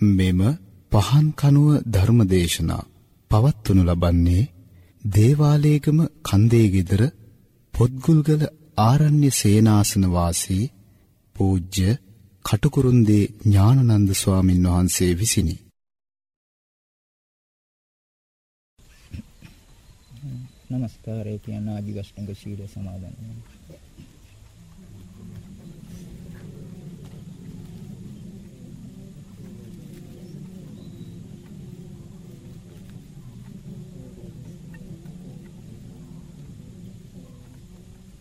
මෙම පහන් කනුව ධර්මදේශනා පවත්වනු ලබන්නේ දේවාලේගම කන්දේ গিදර පොත්ගුල්ගල ආරණ්‍ය සේනාසන වාසී පූජ්‍ය කටුකුරුන්දී ඥානනන්ද ස්වාමින් වහන්සේ විසිනි. නමස්කාරය කියන ආදිවස්තුංග සීල සමාදන්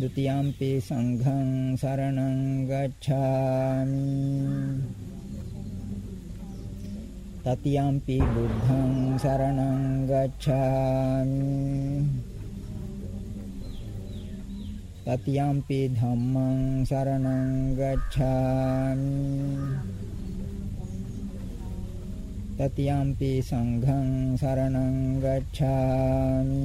ဒ ුතියම්පි සංඝං සරණං ගච්ඡාමි තතියම්පි බුද්ධං සරණං ගච්ඡාමි තතියම්පි ධම්මං සරණං ගච්ඡාමි තතියම්පි සංඝං සරණං ගච්ඡාමි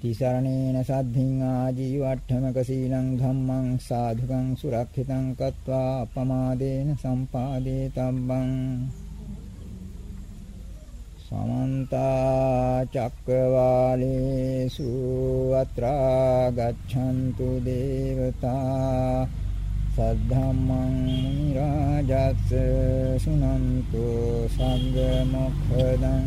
තිසරණේන සද්ධින් ආජීවට්ඨමක සීලං ධම්මං සාධුකං සුරක්ෂිතං කତ୍වා අපමාදේන සම්පාදේ තබ්බං සමන්ත චක්කවාලේසු අත්‍රා ගච්ඡන්තු දේවතා සද්ධම්මං රාජස් සුනන්තු සංග මොක්ඛදං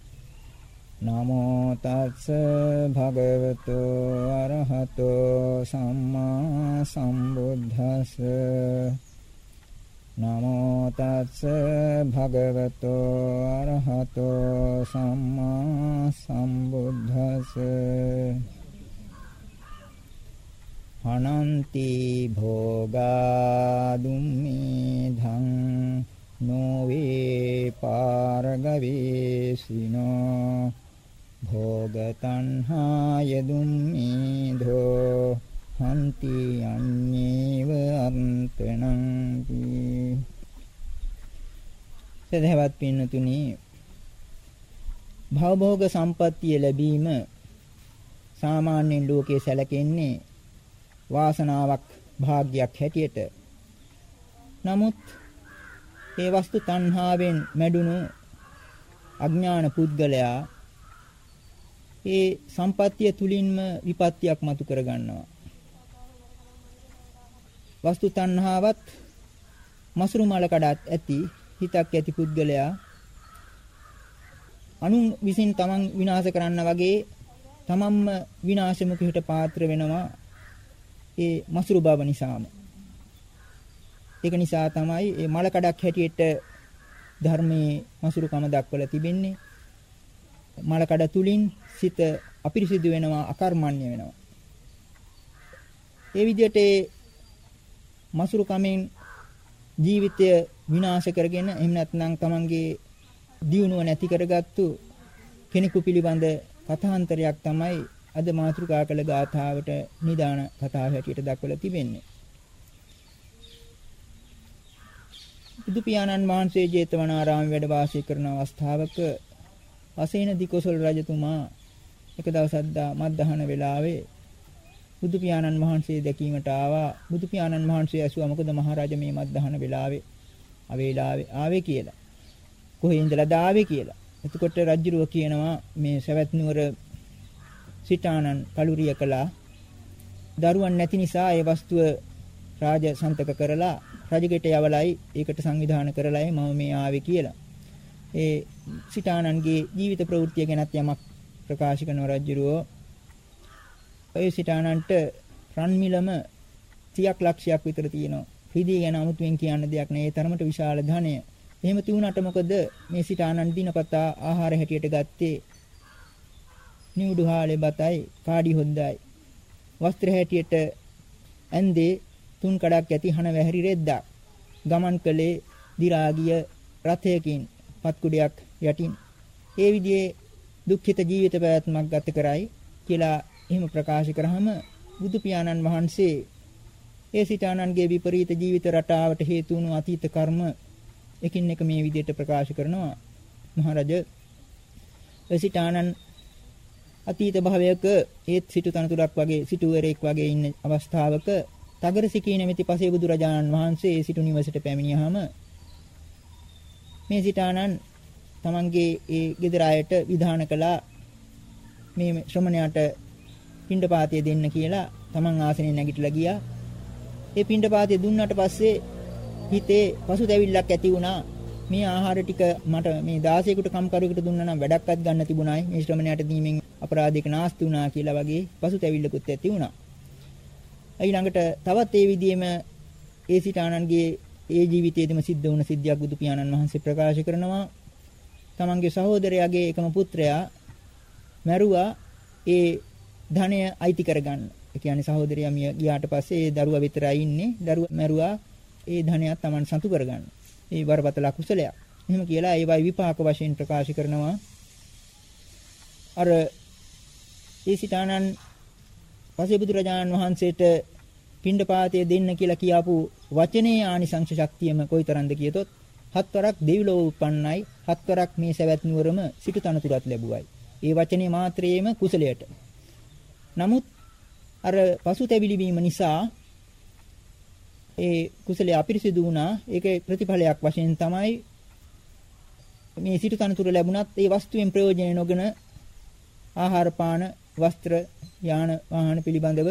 නමෝ තස්ස භගවතු අරහතෝ සම්මා සම්බුද්දස්ස. නමෝ තස්ස භගවතු අරහතෝ සම්මා සම්බුද්දස්ස. අනන්ති භෝගා දුම්මේ ධං නොවේ පාරගවේසිනෝ. භෝග තණ්හාය දුම්මේධෝ හන්ති අඤ්ඤේව අන්තනං සදහවත් පින්නතුනි භවභෝග සම්පත්තිය ලැබීම සාමාන්‍යයෙන් ලෝකයේ සැලකෙන්නේ වාසනාවක් භාග්යක් හැටියට. නමුත් ඒ වස්තු තණ්හාවෙන් මැඩුණු අඥාන පුද්ගලයා ඒ සම්පත්තිය තුලින්ම විපත්තියක් මතු කරගන්නවා. වස්තු තණ්හාවත් මසුරු මල කඩත් ඇති හිතක් ඇති පුද්ගලයා අනුන් විසින් තමන් විනාශ කරන්න වගේ තමන්ම විනාශමුඛයට පාත්‍ර වෙනවා ඒ මසුරු බව නිසාම. ඒක නිසා තමයි මේ මල කඩක් හැටියට ධර්මයේ මසුරුකම දක්වලා තිබෙන්නේ. මල කඩ තුලින් සිත අපිරිසිදු වෙනවා අකර්මණ්‍ය වෙනවා. ඒ විදිහට මසුරු කමෙන් ජීවිතය විනාශ කරගෙන එහෙම නැත්නම් තමන්ගේ දියුණුව නැති කරගත්තු කෙනෙකු පිළිබඳ කථාන්තරයක් තමයි අද මාතෘකා කළ ගාථාවට නිදාන කතාව හැටියට දක්වලා තිබෙන්නේ. බුදු පියාණන් වහන්සේ ජේතවනාරාමයේ වැඩ වාසය කරන අවස්ථාවක අසේන දිකොසල් රජතුමා එක දවසක් දා මත්දහන වෙලාවේ බුදු පියාණන් වහන්සේ දැකීමට ආවා. බුදු පියාණන් වහන්සේ ඇසුවා මොකද මහරජා මේ මත්දහන වෙලාවේ අවේලාවේ ආවේ කියලා. කොහේ ඉඳලාද ආවේ කියලා? එතකොට රජුරුව කියනවා මේ සවැත් නුවර සිතානන් කලුරිය කළා. දරුවන් නැති නිසා ඒ වස්තුව රාජ සන්තක කරලා රජගෙට යවලයි ඒකට සංවිධානය කරලායි මම මේ ආවේ කියලා. ඒ සිතානන්ගේ ජීවිත ප්‍රවෘත්තිය ගැනත් යමක් ප්‍රකාශ කරන රජුරුව ඔය සිතානන්ට රන් මිලම 30ක් ලක්ෂයක් විතර තියෙනවා. රිදී ගැන අමුතුවෙන් කියන්න දෙයක් නෑ. ඒ තරමට විශාල ධනය. එහෙම තියුණාට මොකද මේ සිතානන් දිනපතා ආහාර හැටියට ගත්තේ නිවුඩු හාලේ බතයි, කාඩි හොද්දයි. වස්ත්‍ර හැටියට ඇන්දේ තුන් කඩක් ඇති හන වැහැරි රෙද්දක්. ගමන් කළේ දි รา ගිය රථයකින් පත් කුඩයක් යටින්. ඒ විදිහේ දුක්ඛිත ජීවිත පැවැත්මක් ගත කරයි කියලා එහෙම ප්‍රකාශ කරාම බුදු පියාණන් වහන්සේ ඒ සිතානන්ගේ විපරීත ජීවිත රටාවට හේතු වුණු අතීත කර්ම එකින් එක මේ විදිහට ප්‍රකාශ කරනවා. මහරජ ඒ සිතානන් අතීත භවයක ඒත් සිටු තනතුරක් වගේ සිටුවරෙක් වගේ ඉන්න අවස්ථාවක තගරසිකී නැමැති පසේ බුදු රජාණන් වහන්සේ ඒ සිටු නිවසට පැමිණියාම මේ සිතානන් තමන්ගේ ඒ ගෙදර අයට විධාන කළා මේ ශ්‍රමණයාට පිණ්ඩපාතය දෙන්න කියලා තමන් ආසනෙන් නැගිටලා ගියා. ඒ පිණ්ඩපාතය දුන්නාට පස්සේ හිතේ පසුතැවිල්ලක් ඇති වුණා. මේ ආහාර ටික මට මේ 16කට කම්කරුවෙකුට දුන්නා නම් වැඩක්වත් ගන්න තිබුණායි. මේ ශ්‍රමණයාට දීමෙන් අපරාධයක නාස්ති වුණා කියලා වගේ පසුතැවිල්ලකුත් ඇති වුණා. ඊළඟට තවත් ඒ විදිහේම ඒ සිට ආනන්ගේ ඒ ජීවිතයේදීම සිද්ධ වුණ සිද්ධියක් බුදු පියාණන් වහන්සේ ප්‍රකාශ කරනවා. තමන්ගේ සහෝදරයාගේ එකම පුත්‍රයා මැරුවා ඒ ධනය අයිති කරගන්න. ඒ කියන්නේ සහෝදරයා මිය ගියාට පස්සේ ඒ දරුවා විතරයි ඉන්නේ. දරුවා මැරුවා ඒ ධනයත් Taman සතු කරගන්න. ඒ වරපතල කුසලයක්. එහෙම කියලා ඒවයි විපාක වශයෙන් ප්‍රකාශ කරනවා. අර ඒ සිතානන් පසේ බුදුරජාණන් වහන්සේට පිණ්ඩපාතය දෙන්න කියලා කියාපු වචනේ ආනිසංශ ශක්තියම කොයිතරම්ද කියතොත් හත්වරක් දෙවිලෝ උපන්නයි හත්වරක් මේ සවැත් නුවරම සිටු තනතුරක් ලැබුවයි. ඒ වචනේ මාත්‍රයේම කුසලයට. නමුත් අර පසුතැවිලි වීම නිසා ඒ කුසලයේ අපිරිසිදු වුණා. ඒකේ ප්‍රතිඵලයක් වශයෙන් තමයි මේ සිටු තනතුර ලැබුණත් ඒ වස්තුවෙන් ප්‍රයෝජන නොගෙන ආහාර පාන වස්ත්‍ර යාන වාහන පිළිබඳව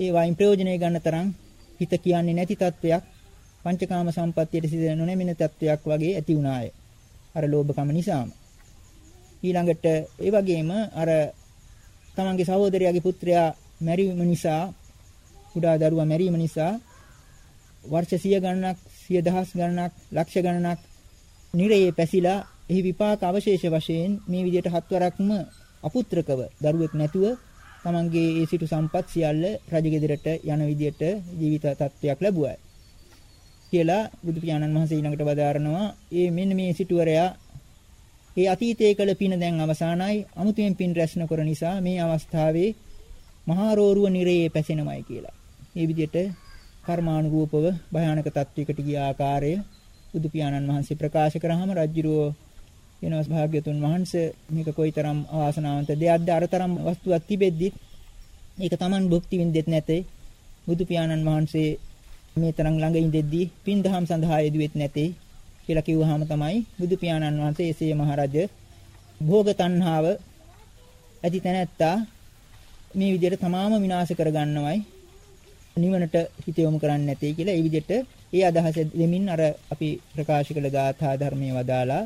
ඒ වයින් ප්‍රයෝජනය ගන්න තරම් හිත කියන්නේ නැති තත්වයක් පංචකාම සම්පත්තියට සිද නොනැමෙන තත්වයක් වගේ ඇති වුණාය. අර ලෝභකම නිසාම. ඊළඟට ඒ වගේම අර තමන්ගේ සහෝදරයාගේ පුත්‍රයා මැරීම නිසා කුඩා දරුවා මැරීම නිසා වර්ෂ 100 ගණනක් 100 දහස් ගණනක් ලක්ෂ ගණනක් නිරයේ පැසිලා එහි විපාක අවශේෂ වශයෙන් මේ විදිහට හත්වරක්ම අපුත්‍රකව දරුවෙක් නැතුව තමන්ගේ ඒ සිටු සම්පත් සියල්ල රජගෙදරට යන විදිහට ජීවිත තත්ත්වයක් ලැබුවා කියලා බුදු පියාණන් වහන්සේ ඊළඟට වදාරනවා. ඒ මෙන්න මේ සිටුවරයා ඒ අතීතයේ කළ පින දැන් අවසానයි අමුතුවෙන් පින් රැස් නොකර නිසා මේ අවස්ථාවේ මහා රෝරුව නිරයේ පැසෙනමයි කියලා. මේ විදිහට කර්මානුරූපව භයානක තත්වයකට ගිය ආකාරය බුදු පියාණන් වහන්සේ ප්‍රකාශ කරාම රජ්ජුරුව වෙනස් භාග්‍යතුන් වහන්සේ මේක කොයිතරම් ආසනාවන්ත දෙයක්ද? අරතරම් වස්තුවක් තිබෙද්දිත් ඒක Taman භුක්ති විඳෙත් නැතේ. බුදු පියාණන් වහන්සේ මේ තරම් ළඟ ඉඳෙද්දී පින් දහම් සඳහා යෙදුවෙත් නැතේ කියලා කිව්වහම තමයි බුදු පියාණන් වහන්සේ එසේ මහරජ භෝග තණ්හාව ඇති තැනැත්තා මේ විදිහට තමාම විනාශ කරගන්නවයි නිවනට හිත යොමු කරන්නේ නැtei කියලා. ඒ විදිහට ඒ අදහස දෙමින් අර අපි ප්‍රකාශ කළ ගාථා ධර්මයේ වදාලා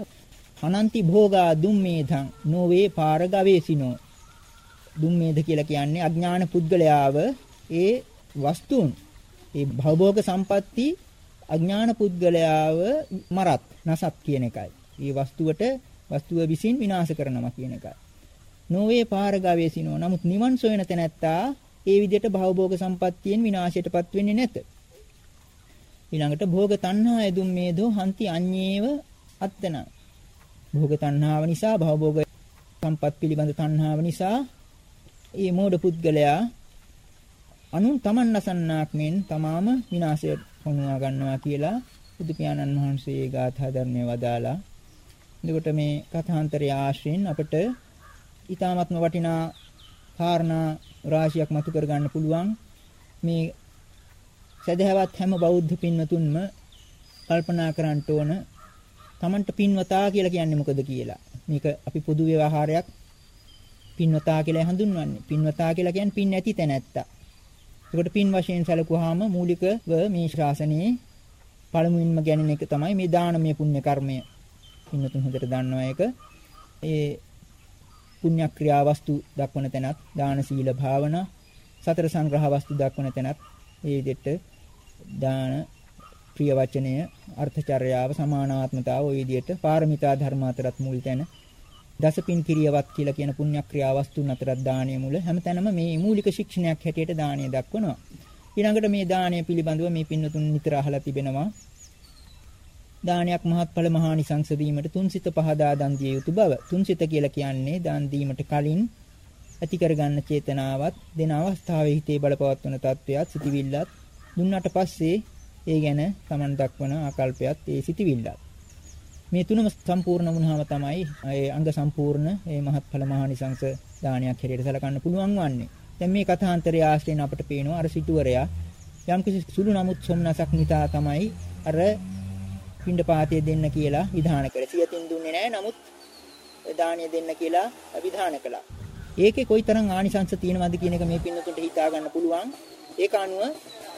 අනන්ති භෝගා දුම්මේධං නොවේ පාරගවේසිනෝ. දුම්මේධ කියලා කියන්නේ අඥාන පුද්ගලයාව ඒ වස්තුන් ඒ භවභෝග සම්පatti අඥාන පුද්ගලයාව මරත් නසත් කියන එකයි. මේ වස්තුවට වස්තුව විසින් විනාශ කරනවා කියන එකයි. නොවේ පාරගවේසිනෝ නමුත් නිවන් සොයන තැනැත්තා ඒ විදිහට භවභෝග සම්පත්තියෙන් විනාශයටපත් වෙන්නේ නැත. ඊළඟට භෝග තණ්හා යදුම් මේදෝ හන්ති අඤ්ඤේව අත්තන. භෝග තණ්හාව නිසා භවභෝග සම්පත් පිළිබඳ තණ්හාව නිසා මේ මෝඩ පුද්ගලයා අනුන් තමන් නසන්නාක් මෙන් තමාම විනාශයට පොණවා ගන්නවා කියලා බුදු පියාණන් වහන්සේ ගාථා ධර්මයේ වදාලා. එතකොට මේ කථාන්තරය ආශ්‍රයෙන් අපිට ඊ타ත්ම වටිනා කාරණා රාශියක් මතු කර ගන්න පුළුවන් මේ සදහවත් හැම බෞද්ධ පින්වතුන්ම කල්පනා කරන්න ඕන Tamanට පින්වතා කියලා කියන්නේ මොකද කියලා. මේක අපි පොදු ව්‍යවහාරයක් පින්වතා කියලා හඳුන්වන්නේ. පින්වතා කියලා කියන්නේ පින් නැති තැනැත්තා. ඒකට පින් වශයෙන් සැලකුවාම මූලිකව මේ ශාසනයේ පළමුවෙන්ම ගැනෙන එක තමයි මේ දානමය පුණ්‍ය කර්මය. පින්වතුන් හොඳට දන්නවා ඒක. ඒ පුණ්‍ය ක්‍රියා වස්තු දක්වන තැනත් දාන සීල භාවනා සතර සංග්‍රහ වස්තු දක්වන තැනත් ඒ විදිහට දාන ප්‍රිය වචනය අර්ථචර්යාව සමානාත්මතාව ওই විදිහට පාරමිතා ධර්ම අතරත් මුල් තැන දසපින් කිරියවත් කියලා කියන පුණ්‍ය ක්‍රියා වස්තුන් අතරත් දානීය මුල හැමතැනම මේ මූලික ශික්ෂණයක් හැටියට දානීය දක්වනවා. ඊළඟට මේ දානීය පිළිබඳව මේ පින්නතුන් නිතර අහලා තිබෙනවා. දානයක් මහත්ඵල මහානිසංස වීමට තුන්සිත පහදා දන් දිය යුතු බව. තුන්සිත කියලා කියන්නේ දන් දීමට කලින් ඇති කරගන්න චේතනාවත් දෙන අවස්ථාවේ හිතේ බලපවත්වන තත්වයක් සිටිවිල්ලත් දුන්නාට පස්සේ ඒ ගැන Taman දක්වන ආකල්පයත් ඒ සිටිවිල්ලත් මේ තුනම සම්පූර්ණ වුණාම තමයි ඒ අංග සම්පූර්ණ ඒ මහත්ඵල මහානිසංස දානයක් හැටියට සැලකන්න පුළුවන් වන්නේ. දැන් මේ කථාන්තරය ආශ්‍රයෙන් අපට පේනවා අර සිටුවරයා යම්කිසි සුළු නමුත් සොම්නසක් නිතා තමයි අර පින්ඩපාතය දෙන්න කියලා විධාන කළා. සියතින් දුන්නේ නැහැ. නමුත් දාණය දෙන්න කියලා විධාන කළා. ඒකේ කොයිතරම් ආනිසංස තියෙනවද කියන එක මේ පින්නතුන්ට හිතා ගන්න පුළුවන්. ඒක අනුව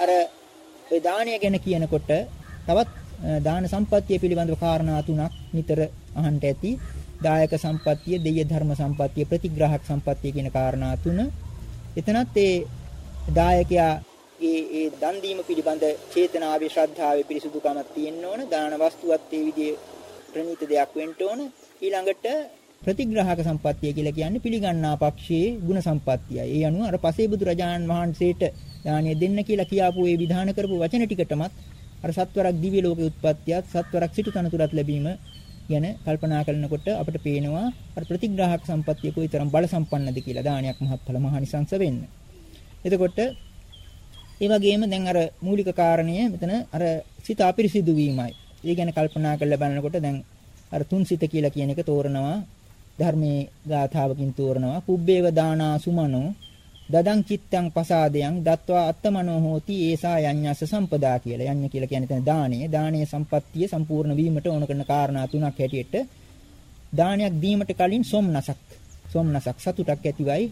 අර ඔය දාණය ගැන කියනකොට තවත් දාන සම්පත්තිය පිළිබඳව කාරණා තුනක් නිතර අහන්න ඇති. දායක සම්පත්තිය, දෙය ධර්ම සම්පත්තිය, ප්‍රතිග්‍රාහක සම්පත්තිය කියන කාරණා තුන. එතනත් ඒ දායකයා ඒ ඒ දන් දීම පිළිබඳ චේතනාවේ ශ්‍රද්ධාවේ පිරිසුදුකමක් තියෙන්න ඕන. දාන වස්තුවත් ඒ විදිහේ ප්‍රණීත දෙයක් වෙන්න ඕන. ඊළඟට ප්‍රතිග්‍රාහක සම්පත්තිය කියලා කියන්නේ පිළිගන්නා පක්ෂයේ ಗುಣ සම්පත්තියයි. ඒ අනුව අර පසේ බුදු රජාණන් වහන්සේට දානිය දෙන්න කියලා කියාපු ඒ විධාන කරපු වචන ටිකටමත් අර සත්වරක් දිව්‍ය ලෝකේ උත්පත්තියත් සත්වරක් සිටු තනතුරත් ලැබීම ගැන කල්පනා කරනකොට අපිට පේනවා අර ප්‍රතිග්‍රාහක සම්පත්තිය කොයිතරම් බල සම්පන්නද කියලා දානයක් මහත්ඵල මහානිසංස වෙන්න. එතකොට ඒ වගේම දැන් අර මූලික කාරණය මෙතන අර සිත අපිරිසිදු වීමයි. ඒ ගැන කල්පනා කරලා බලනකොට දැන් අර තුන් සිත කියලා කියන එක තෝරනවා ධර්මයේ ගාථාවකින් තෝරනවා පුබ්බේව දානා සුමනෝ දදං චිත්තං පසාදයන් දත්වා අත්තමනෝ හෝති ඒසා යඤ්ඤස්ස සම්පදා කියලා. යඤ්ඤ කියලා කියන්නේ දැන් දාණය. දානීය සම්පත්තිය සම්පූර්ණ වීමට ඕන කරන කාරණා තුනක් හැටියට දානයක් දීමට කලින් සොම්නසක් සොම්නසක් සතුටක් ඇතිවයි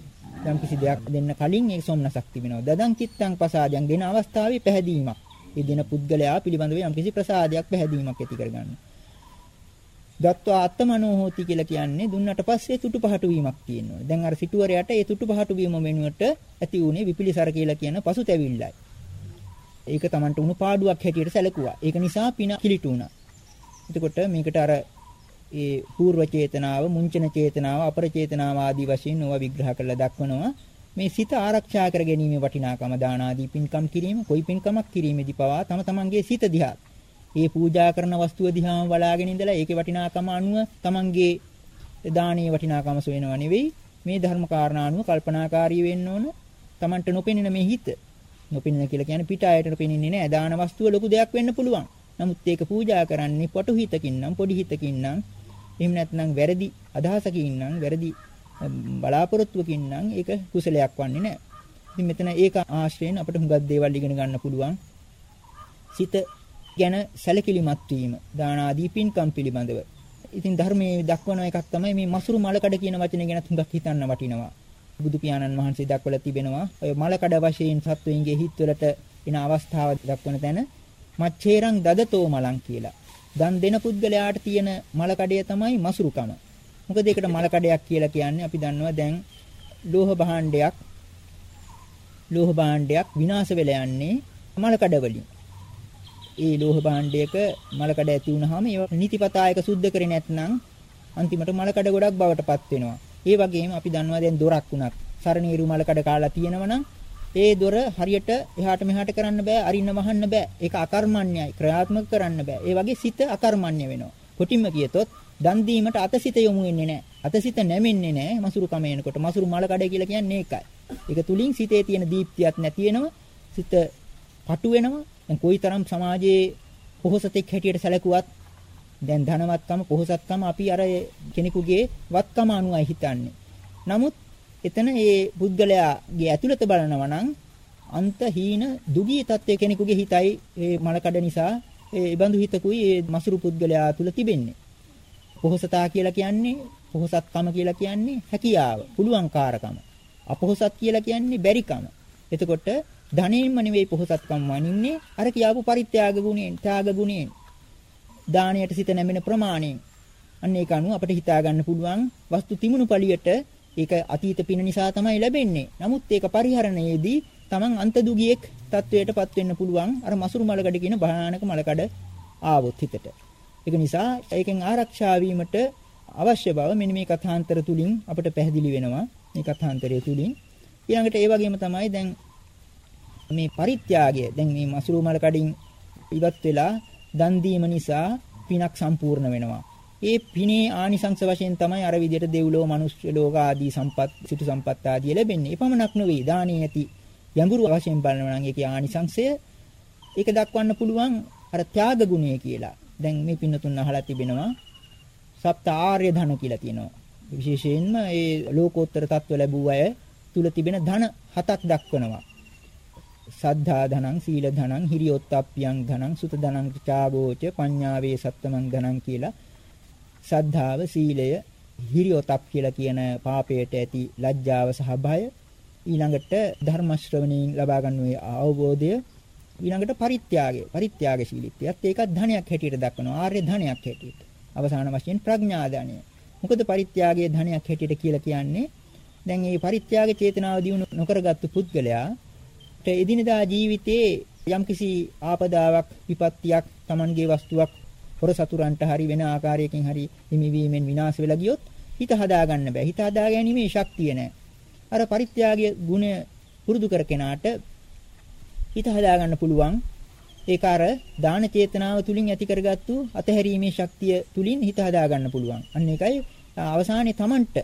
යම් කිසි දෙයක් දෙන්න කලින් ඒ සොම්නසක් තිබෙනවා. දදං චිත්තං පසාදයන් දෙන අවස්ථාවේ පැහැදීමක්. ඒ දෙන පුද්ගලයා පිළිබඳව යම් කිසි ප්‍රසාදයක් පැහැදීමක් ඇති කරගන්න. දත්වා අත්තමනෝ හෝති කියලා කියන්නේ දුන්නට පස්සේ තුටු පහටු වීමක් තියෙනවා. දැන් අර සිටුවරයට ඒ තුටු පහටු වීම වෙනුවට ඇති උනේ විපිලිසර කියලා කියන පසුතැවිල්ලයි. ඒක Tamanට උණු පාඩුවක් හැටියට සැලකුවා. ඒක නිසා පින කිලිටු වුණා. එතකොට මේකට අර ඒ పూర్ව චේතනාව, මුංචන චේතනාව, අපර චේතනාව ආදී වශයෙන් ඕවා විග්‍රහ කරලා දක්වනවා. මේ සිත ආරක්ෂා කර ගැනීමේ වටිනාකම දාන ආදී පින්කම් කිරීම, කොයි පින්කමක් කිරීමේදී පවා තම තමන්ගේ සිත දිහා, ඒ පූජා කරන වස්තුව දිහාම බලාගෙන ඉඳලා ඒකේ වටිනාකම අනුව තමන්ගේ දානීය වටිනාකම සොයනවා නෙවෙයි. මේ ධර්ම කාරණා අනුව කල්පනාකාරී වෙන්න ඕන. තමන්ට නොපෙනෙන මේ හිත නොපෙනෙන කියලා කියන්නේ පිට ආයතන පෙනෙන්නේ නැහැ. දාන වස්තුව ලොකු දෙයක් වෙන්න පුළුවන්. නමුත් ඒක පූජා කරන්නේ පොටු හිතකින් නම් පොඩි හිතකින් නම් එහෙම නැත්නම් වැරදි අදහසකින් නම් වැරදි බලාපොරොත්තුවකින් නම් ඒක කුසලයක් වන්නේ නැහැ. ඉතින් මෙතන ඒක ආශ්‍රයෙන් අපිට හුඟක් දේවල් ඉගෙන ගන්න පුළුවන්. සිත ගැන සැලකිලිමත් වීම දාන ආදී පින්කම් පිළිබඳව. ඉතින් ධර්මයේ දක්වන එකක් තමයි මේ මසුරු මලකඩ කියන වචනේ ගැන හුඟක් හිතන්න වටිනවා. බුදු පියාණන් වහන්සේ දක්වලා තිබෙනවා ඔය මලකඩ වශයෙන් සත්වයින්ගේ හිත්වලට එන අවස්ථාව දක්වන තැන මච්චේරං දදතෝ මලං කියලා. දන් දෙන පුද්ගලයාට තියෙන මලකඩය තමයි මසුරුකම. මොකද ඒකට මලකඩයක් කියලා කියන්නේ අපි දන්නවා දැන් ලෝහ භාණ්ඩයක් ලෝහ භාණ්ඩයක් විනාශ වෙලා යන්නේ මලකඩ වලින්. ඒ ලෝහ භාණ්ඩයක මලකඩ ඇති වුනහම ඒව නිතිපතා එක සුද්ධ කරේ නැත්නම් අන්තිමට මලකඩ ගොඩක් බවට පත් වෙනවා. ඒ වගේම අපි දන්නවා දැන් දොරක් උනත්. සරණීරු මලකඩ කාලා තියෙනවනම් ඒ දොර හරියට එහාට මෙහාට කරන්න බෑ අරින්න වහන්න බෑ. ඒක අකර්මණ්‍යයි ක්‍රියාත්මක කරන්න බෑ. ඒ වගේ සිත අකර්මණ්‍ය වෙනවා. කොටින්ම කියතොත් දන් දීමට අතසිත යොමු වෙන්නේ නැහැ අතසිත නැමෙන්නේ නැහැ මසුරු කම එනකොට. මසුරු මල කඩේ කියලා කියන්නේ ඒකයි. ඒක තුලින් සිතේ තියෙන දීප්තියක් නැති වෙනවා. සිත පටු වෙනවා. දැන් කොයිතරම් සමාජයේ පොහොසතෙක් හැටියට සැලකුවත් දැන් ධනවත්කම පොහොසත්කම අපි අර කෙනෙකුගේ වත්කම අනුවයි හිතන්නේ නමුත් එතන ඒ පුද්ගලයාගේ ඇතුළත බලනවා නම් අන්තහීන දුගී තත්ත්වයේ කෙනෙකුගේ හිතයි මේ මලකඩ නිසා ඒ බඳු හිතකුයි ඒ මසුරු පුද්ගලයා තුල තිබෙන්නේ. පොහසතා කියලා කියන්නේ පොහසත්කම කියලා කියන්නේ හැකියාව, පුළුවන්කාරකම. අපොහසත් කියලා කියන්නේ බැරිකම. එතකොට ධනෙන්ම නෙවෙයි පොහසත්කම වනින්නේ අර කියාපු පරිත්‍යාග ගුණයෙන්, ත්‍යාග ගුණයෙන්. දාණයට සිත නැමෙන ප්‍රමාණයෙන්. අන්න ඒක අනුව අපිට හිතා ගන්න පුළුවන් වස්තු තිමුණු පළියට ඒක අතීත පින නිසා තමයි ලැබෙන්නේ. නමුත් ඒක පරිහරණයේදී Taman අන්තදුගියෙක් තත්වයටපත් වෙන්න පුළුවන් අර මසුරු මලකඩ කියන භයානක මලකඩ ආවොත් හිතට. ඒක නිසා ඒකෙන් ආරක්ෂා වීමට අවශ්‍ය බව මෙන්න මේ කථාන්තර තුලින් අපට පැහැදිලි වෙනවා. මේ කථාන්තරය තුලින් ඊළඟට ඒ වගේම තමයි දැන් මේ පරිත්‍යාගය දැන් මේ මසුරු මලකඩින් ඉවත් වෙලා දන් දීම නිසා පිනක් සම්පූර්ණ වෙනවා. ඒ පිනේ ආනිසංස වශයෙන් තමයි අර විදිහට දෙව්ලෝ මනුෂ්‍ය ලෝක ආදී සම්පත් සිටු සම්පත් ආදී ලැබෙන්නේ. එපමණක් නෙවෙයි දානයේ ඇති යඹුරු වශයෙන් බලනවා නම් ඒකේ ආනිසංසය ඒක දක්වන්න පුළුවන් අර ත්‍යාග ගුණය කියලා. දැන් මේ පින්නතුන් අහලා තිබෙනවා සප්ත ආර්ය ධන කියලා තියෙනවා. විශේෂයෙන්ම ඒ ලෝකෝත්තර තත්ත්ව ලැබුව අය තුල තිබෙන ධන හතක් දක්වනවා. සද්ධා ධනං සීල ධනං හිරියොත්ප්පියං ධනං සුත ධනං චාබෝච පඤ්ඤාවේ සත්තමං ධනං කියලා සද්ධාව, සීලය, හිරියොතප් කියලා කියන පාපයට ඇති ලැජ්ජාව සහ භය ඊළඟට ධර්ම ශ්‍රවණයෙන් ලබා ගන්න අවබෝධය ඊළඟට පරිත්‍යාගය පරිත්‍යාගශීලීත්වයත් ඒකත් ධනයක් හැටියට දක්වනවා ආර්ය ධනයක් හැටියට. අවසාන වශයෙන් ප්‍රඥා ධනය මොකද පරිත්‍යාගයේ ධනයක් හැටියට කියලා කියන්නේ? දැන් මේ පරිත්‍යාග චේතනාව දිනු නොකරගත්තු පුද්ගලයා එදිනදා ජීවිතයේ යම්කිසි ආපදාවක් විපත්තියක් Tamanගේ වස්තුවක් හොර සතුරන්ට හරි වෙන ආකාරයකින් හරි හිමිවීමෙන් විනාශ වෙලා ගියොත් හිත හදාගන්න බෑ. හිත හදා ගැනීමේ ශක්තිය නැහැ. අර පරිත්‍යාගයේ ගුණය පුරුදු කර කෙනාට හිත හදාගන්න පුළුවන්. ඒක අර දාන චේතනාව තුලින් ඇති කරගත්තු අතහැරීමේ ශක්තිය තුලින් හිත හදාගන්න පුළුවන්. අන්න ඒකයි අවසානයේ Tamanට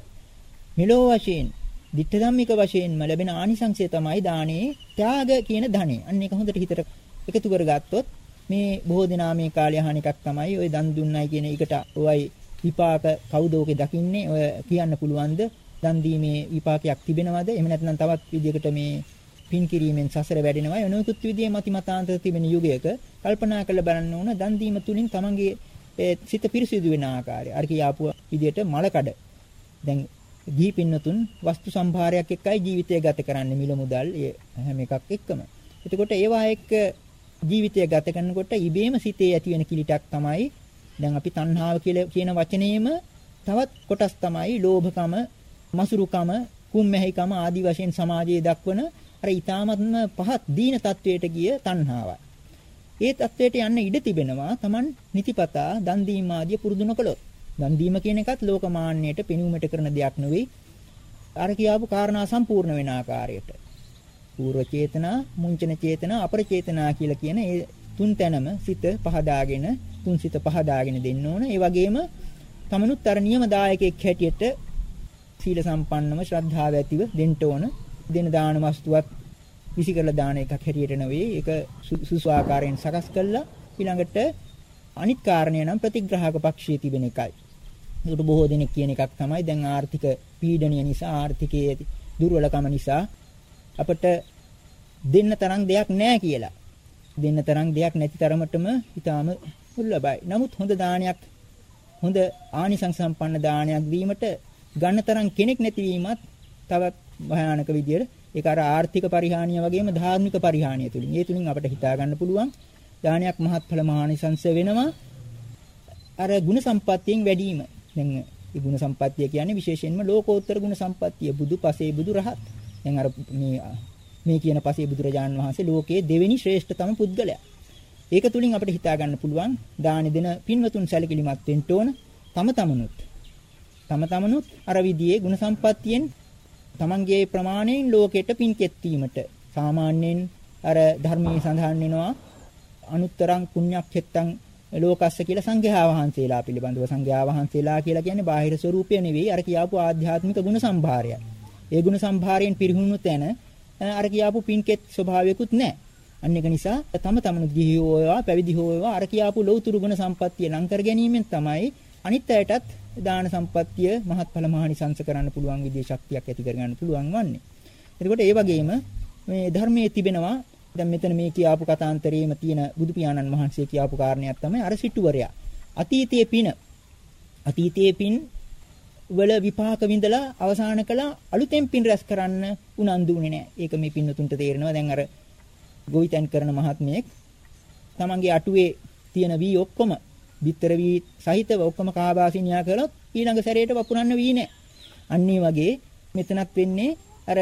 මෙලෝ වශයෙන් ditta ධම්මික වශයෙන්ම ලැබෙන ආනිසංසය තමයි දානේ ත්‍යාග කියන ධනෙ. අන්න ඒක හොඳට හිතට එකතු කරගත්තොත් මේ බොහෝ දෙනා මේ කාලේ අහන එකක් තමයි ඔය දන් දුන්නයි කියන එකට ඔයයි විපාක කවුද ඔකේ දකින්නේ? ඔය කියන්න පුළුවන්ද? දන් දීමේ විපාකයක් තිබෙනවද? එහෙම නැත්නම් තවත් විදිහකට මේ පින් කිරීමෙන් සසර වැඩෙනවා. එනොකුත් විදිහේ මති මතාන්තර තිබෙන යුගයක කල්පනා කරලා බලන්න ඕන දන් දීම තුලින් තමන්ගේ සිත පිරිසිදු වෙන ආකාරය. අර කියාපු විදිහට මලකඩ. දැන් දී පින්නතුන් වස්තු සම්භාරයක් එක්කයි ජීවිතය ගත කරන්නේ මිල මුදල් හැම එකක් එක්කම එතකොට ඒවා එක්ක ජීවිතය ගත කරනකොට ඉබේම සිතේ ඇති වෙන කිලිටක් තමයි දැන් අපි තණ්හාව කියලා කියන වචනේම තවත් කොටස් තමයි ලෝභකම, මසුරුකම, කුම්මැහිකම ආදී වශයෙන් සමාජයේ දක්වන අර ඊ타මත්ම පහත් දීන තත්වයට ගිය තණ්හාවයි. ඒ තත්වයට යන්න ඉඩ තිබෙනවා Taman නිතිපතා දන් දීම ආදී පුරුදු නොකළොත්. දන් දීම කියන එකත් ලෝකමාන්‍යයට පෙනුමට කරන දෙයක් නෙවෙයි. අර කියාපු කාරණා සම්පූර්ණ වෙන ආකාරයට. పూర్ව චේතනා, මුංචන චේතනා, අපර චේතනා කියලා කියන ඒ තුන් තැනම සිත පහදාගෙන, තුන් සිත පහදාගෙන දෙන්න ඕන. ඒ වගේම තමනුත් අර නියම දායකයෙක් හැටියට සීල සම්පන්නව ශ්‍රද්ධාව ඇතිව දෙන්න ඕන. දෙන දාන වස්තුවක් විසි කරලා දාන එකක් හැටියට නෙවෙයි. ඒක සුසු ආකාරයෙන් සකස් කළා ඊළඟට අනිත් කාරණය නම් ප්‍රතිග්‍රාහක පක්ෂයේ තිබෙන එකයි. ඒකට බොහෝ දෙනෙක් කියන එකක් තමයි දැන් ආර්ථික පීඩනය නිසා ආර්ථිකයේ දුර්වලකම නිසා අපිට දෙන්න තරම් දෙයක් නැහැ කියලා. දෙන්න තරම් දෙයක් නැති තරමටම ඊටාම දුර්ලභයි. නමුත් හොඳ දානයක් හොඳ ආනිසංස සම්පන්න දානයක් දීමට ගන්න තරම් කෙනෙක් නැතිවීමත් තවත් භයානක විදියට ඒක අර ආර්ථික පරිහානිය වගේම ධාර්මික පරිහානිය තුලින්. ඒ තුලින් අපිට හිතා ගන්න පුළුවන් දානයක් මහත්ඵල මහානිසංස වෙනවා. අර ಗುಣ සම්පත්තියෙන් වැඩිම. දැන් ඒ ගුණ සම්පත්තිය කියන්නේ විශේෂයෙන්ම ලෝකෝත්තර ගුණ සම්පත්තිය බුදු පසේ බුදු රහත්. දැන් අර මේ මේ කියන පසේ බුදුරජාණන් වහන්සේ ලෝකයේ දෙවෙනි ශ්‍රේෂ්ඨතම පුද්ගලයා. ඒක තුලින් අපිට හිතා ගන්න පුළුවන් දානි දෙන පින්වතුන් සැලකිලිමත් වෙන්න ඕන තම තමනුත්. තම තමනුත් අර විදිහේ ගුණ සම්පත්තියෙන් තමන්ගේ ප්‍රමාණයෙන් ලෝකයට පින් කෙත්වීමට සාමාන්‍යයෙන් අර ධර්මයේ සඳහන් වෙනවා අනුත්තරං පුණ්‍යක්ඛෙත්තං ලෝකස්ස කියලා සංඝයා වහන්සේලා පිළිබඳව සංඝයා වහන්සේලා කියලා කියන්නේ බාහිර ස්වરૂපය නෙවෙයි අර කියාපු ආධ්‍යාත්මික ගුණ සම්භාරය. ඒ ගුණ සම්භාරයෙන් පිරිහුණු තැන අර කියාපු පින්කෙත් ස්වභාවයකුත් නැහැ. අන්න ඒක නිසා තම තමනු ගිහි හෝවා පැවිදි හෝවා අර කියාපු ලෞතුරු ගුණ සම්පත්තිය ලං කර ගැනීමෙන් තමයි අනිත් අයටත් දාන සම්පත්තිය මහත්ඵල මහානිසංස කරන්න පුළුවන් විදිහේ ශක්තියක් ඇති කරගන්න පුළුවන් වන්නේ. එතකොට ඒ වගේම මේ ධර්මයේ තිබෙනවා දැන් මෙතන මේ කියාපු කතාන්තරයේම තියෙන බුදු පියාණන් වහන්සේ කියාපු කාරණයක් තමයි අර සිටුවරයා. අතීතයේ පින අතීතයේ පින් වල විපාක විඳලා අවසාන කළා අලුතෙන් පින් රැස් කරන්න උනන්දු වෙන්නේ නැහැ. ඒක මේ පින්නතුන්ට තේරෙනවා. දැන් අර ගොවිතැන් කරන මහත්මයෙක් තමන්ගේ අටුවේ තියෙන වී ඔක්කොම බිත්තර වී සහිතව ඔක්කොම කාබාසිනියා කළොත් ඊළඟ සැරේට වපුරන්න වී නැහැ. අන්න වගේ මෙතනත් වෙන්නේ අර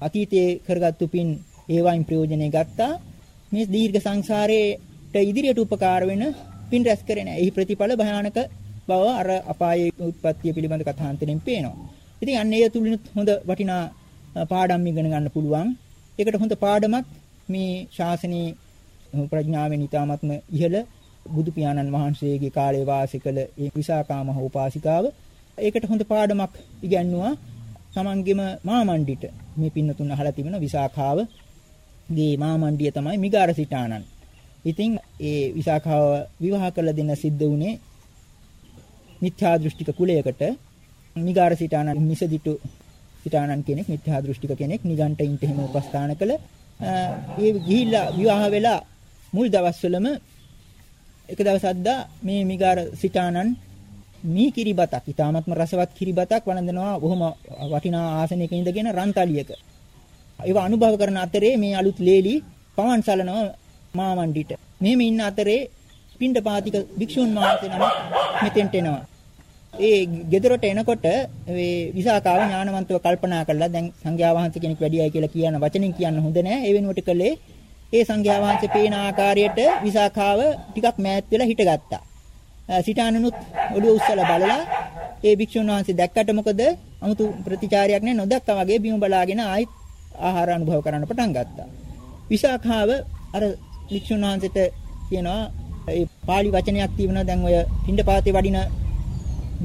අතීතයේ කරගත්තු පින් ඒවායින් ප්‍රයෝජනෙ ගත්තා මේ දීර්ඝ සංසාරේට ඉදිරියට උපකාර වෙන පින් රැස් කරේ නැහැ. එහි ප්‍රතිඵල භයානක බව අර අපායේ උත්පත්තිය පිළිබඳ කථාන්තරෙන් පේනවා. ඉතින් අන්න ඒ තුලිනුත් හොඳ වටිනා පාඩම් ඉගෙන ගන්න පුළුවන්. ඒකට හොඳ පාඩමක් මේ ශාසනයේ ප්‍රඥාවෙන් ඊ타ත්ම ඉහළ බුදු පියාණන් වහන්සේගේ කාලේ වාසය කළ ඒ විසාකාම උපාසිකාව ඒකට හොඳ පාඩමක් ඉගැන්නුවා තමන්ගෙම මාමණ්ඩිට මේ පින්නතුන් අහලා තිබෙන විසාඛාව ගේ මාමණ්ඩිය තමයි මිගාර සිටානන්. ඉතින් ඒ විසාඛාව විවාහ කළ දෙන සිද්ධ වුණේ මිත්‍යා දෘෂ්ටික කුලයකට මිගාර සිටානන් මිසදිටු සිටානන් කෙනෙක් මිත්‍යා දෘෂ්ටික කෙනෙක් නිගණ්ඨයින්ට එහෙම උපස්ථාන කළ ඒ ගිහිල්ලා විවාහ වෙලා මුල් දවස්වලම එක දවසක්දා මේ මිගාර සිටානන් මී කිරිබතක් ඊ타මත්ම රසවත් කිරිබතක් වළඳනවා බොහොම වටිනා ආසනයක ඉඳගෙන රන්තලියක ඒව අනුභව කරන අතරේ මේ අලුත් ලේලි පවන් සලනවා මාමණ්ඩිට මෙහෙම ඉන්න අතරේ පිණ්ඩපාතික භික්ෂුන් වහන්සේ නම මෙතෙන්ට එනවා ඒ ගෙදරට එනකොට මේ විසාකාව ඥානවන්තව කල්පනා කළා දැන් සංඝයා වහන්සේ කෙනෙක් වැඩියයි කියලා කියන වචනෙන් කියන්න හොඳ නෑ ඒ වෙනුවට කළේ ඒ සංඝයා වහන්සේ පේන ආකාරයට විසාකාව ටිකක් මෑත් වෙලා හිටගත්තා. සිතානනුත් ඔළුව උස්සලා බලලා ඒ භික්ෂුන් වහන්සේ දැක්කට මොකද? 아무තු ප්‍රතිචාරයක් නැහැ නොදැක්කා වගේ බිම බලාගෙන ආයිත් ආහාර අනුභව කරන්න පටන් ගත්තා. විසාඛාව අර භික්ෂුන් වහන්සේට කියනවා ඒ pāli වචනයක් තියෙනවා දැන් ඔය පින්ඩපාතේ වඩින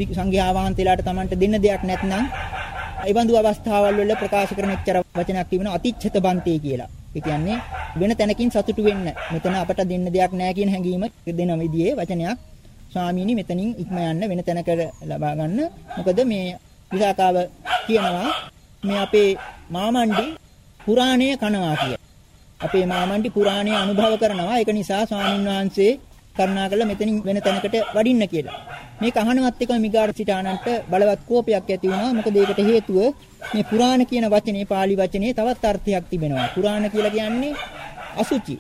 සංඝයා වහන්සේලාට Tamanට දෙන්න දෙයක් නැත්නම් ඒ බඳු අවස්ථාවල් වල ප්‍රකාශ කරන එච්චර වචනයක් තියෙනවා අතිච්ඡත බන්තේ කියලා. ඒ කියන්නේ වෙන තැනකින් සතුටු වෙන්න. මෙතන අපට දෙන්න දෙයක් නැහැ කියන හැඟීම දෙන විදිහේ වචනයක්. ස්වාමීනි මෙතනින් ඉක්ම යන්න වෙන තැනකට ලබා ගන්න. මොකද මේ විසාකාව කියනවා මේ අපේ මාමණ්ඩි පුරාණය කනවා කිය. අපේ මාමණ්ඩි පුරාණය අනුභව කරනවා. ඒක නිසා ස්වාමින් වහන්සේ කරුණාකරලා මෙතනින් වෙන තැනකට වඩින්න කියලා. මේක අහනවත් එක මිගාර සිටානන්ට බලවත් කෝපයක් ඇති වුණා. මොකද ඒකට හේතුව මේ පුරාණ කියන වචනේ pāli වචනේ තවත් අර්ථයක් තිබෙනවා. පුරාණ කියලා කියන්නේ අසුචි.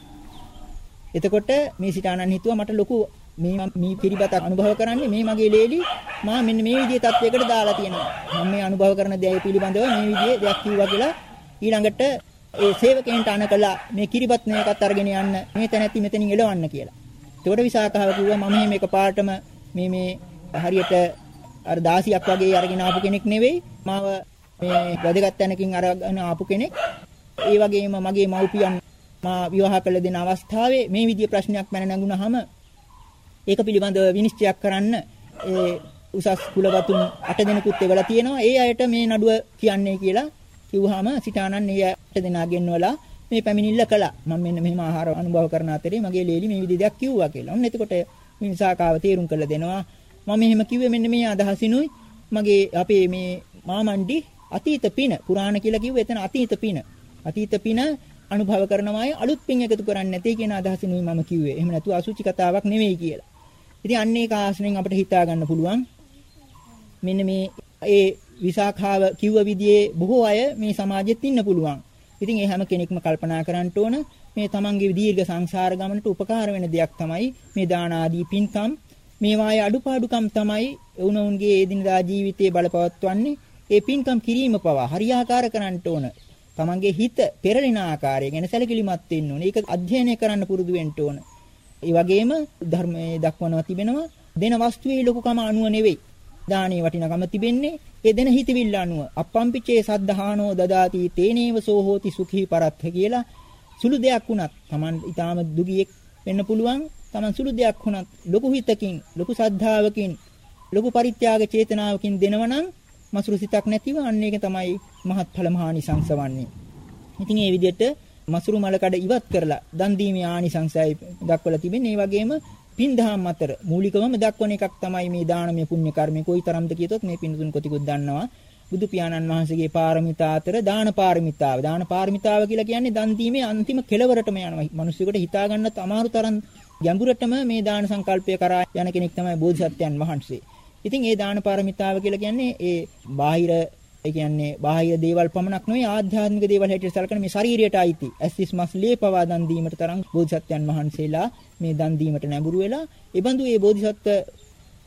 එතකොට මේ සිටානන් හිතුවා මට ලොකු මේ මේ පිරිබතක් අනුභව කරන්නේ මේ මගේ ලේලි මා මෙන්න මේ විදිහේ තත්වයකට දාලා තියෙනවා. මම මේ අනුභව කරන දේ පිළිබඳව මේ විදිහේ දෙයක් කිව්වා කියලා ඊළඟට ඒ සේවකයන්ට අනකලා මේ කිරිබත් මේකත් අරගෙන යන්න මේ තැනැත්ති මෙතනින් එලවන්න කියලා. එතකොට විසාකාව කිව්වා මම මේ මේක පාටම මේ මේ හරියට අර 16ක් වගේ අරගෙන ආපු කෙනෙක් නෙවෙයි. මාව මේ වැදගත් තැනකින් අරගෙන ආපු කෙනෙක්. ඒ වගේම මගේ මව්පියන් මා විවාහ කළ දෙන අවස්ථාවේ මේ විදිහේ ප්‍රශ්නයක් මැන නැගුණාම ඒක පිළිබඳව විනිශ්චයක් කරන්න ඒ උසස් කුලවතුන් අට දෙනෙකුත් එවලා තියෙනවා. ඒ අයට මේ නඩුව කියන්නේ කියලා කිව්වහම සිතානන් ඒ අට දෙනා ගෙන්වලා මේ පැමිණිල්ල කළා. මම මෙන්න මෙහෙම ආහාර අනුභව කරන අතරේ මගේ ලේලි මේ විදිහ දෙයක් කිව්වා කියලා. ඔන්න එතකොට මිනිසාකාව තීරුම් කළ දෙනවා. මම මෙහෙම කිව්වේ මෙන්න මේ අදහසිනුයි මගේ අපේ මේ මාමණ්ඩි අතීත පින පුරාණ කියලා කිව්වේ එතන අතීත පින. අතීත පින අනුභව කරනවායි අලුත් පින් එකතු කරන්නේ නැtei කියන අදහසිනුයි මම කිව්වේ. එහෙම නැතුව අසුචි කතාවක් නෙවෙයි කියලා. ඉතින් අන්න ඒක ආසනෙන් අපිට හිතා ගන්න පුළුවන්. මෙන්න මේ ඒ විසාඛාව කිව්ව විදිහේ බොහෝ අය මේ සමාජෙත් ඉන්න පුළුවන්. ඉතින් ඒ හැම කෙනෙක්ම කල්පනා කරන්න ඕන මේ තමන්ගේ දීර්ඝ සංසාර ගමනට උපකාර වෙන දෙයක් තමයි මේ දාන ආදී පින්කම්. මේවායේ අඩුපාඩුකම් තමයි වුණුන්ගේ එදිනදා ජීවිතයේ බලපවත්වන්නේ. ඒ පින්කම් කිරීම පවා හරියාකාර කරන්න ඕන. තමන්ගේ හිත පෙරලෙන ආකාරය ගැන සැලකිලිමත් වෙන්න ඕනේ. ඒක අධ්‍යයනය කරන්න පුරුදු වෙන්න ඕන. ඒ වගේම ධර්මයේ දක්වනවා තිබෙනවා දෙන වස්තුවේ ලොකුකම අනුව නෙවෙයි. දානේ වටිනකම තිබෙන්නේ ඒ දෙන හිතවිල්ල අනුව. අප්පම්පිචේ සද්ධානෝ දදාති තේනේව සෝහෝති සුඛී පරත්ථ කියලා සුළු දෙයක් වුණත් Taman ඊටාම දුගියෙක් වෙන්න පුළුවන්. Taman සුළු දෙයක් වුණත් ලොකු හිතකින්, ලොකු සද්ධාවකින්, ලොකු පරිත්‍යාග චේතනාවකින් දෙනවනම් මසුරු සිතක් නැතිව අන්න ඒක තමයි මහත්ඵල මහානිසංස වන්නේ. ඉතින් මේ විදිහට මසුරු මල කඩ ඉවත් කරලා දන් දීමේ ආනිසංසයයි දක්වලා තිබෙන්නේ. ඒ වගේම පින්දහම් අතර මූලිකවම දක්වන එකක් තමයි මේ දානමය පුණ්‍ය කර්මය. කොයිතරම්ද කියතොත් මේ පින්දුන් කොටිකුත් දන්නවා. බුදු පියාණන් වහන්සේගේ පාරමිතා අතර දාන පාරමිතාව. දාන පාරමිතාව කියලා කියන්නේ දන් දීමේ අන්තිම කෙලවරටම යනවා. මිනිස්සුන්ට හිතා ගන්නත් අමාරු තරම් ගැඹුරටම මේ දාන සංකල්පය කරා යන කෙනෙක් තමයි බෝධිසත්වයන් වහන්සේ. ඉතින් ඒ දාන පාරමිතාව කියලා කියන්නේ ඒ බාහිර ඒ කියන්නේ බාහිර දේවල් පමණක් නෙවෙයි ආධ්‍යාත්මික දේවල් හැටියට සැලකන මේ ශරීරයට අයිති. ඇස්තිස් මස් ලේපවා දන් දීමට තරම් බෝධිසත්වයන් වහන්සේලා මේ දන් දීමට නැඹුරු වෙලා ඒ බඳු ඒ බෝධිසත්ව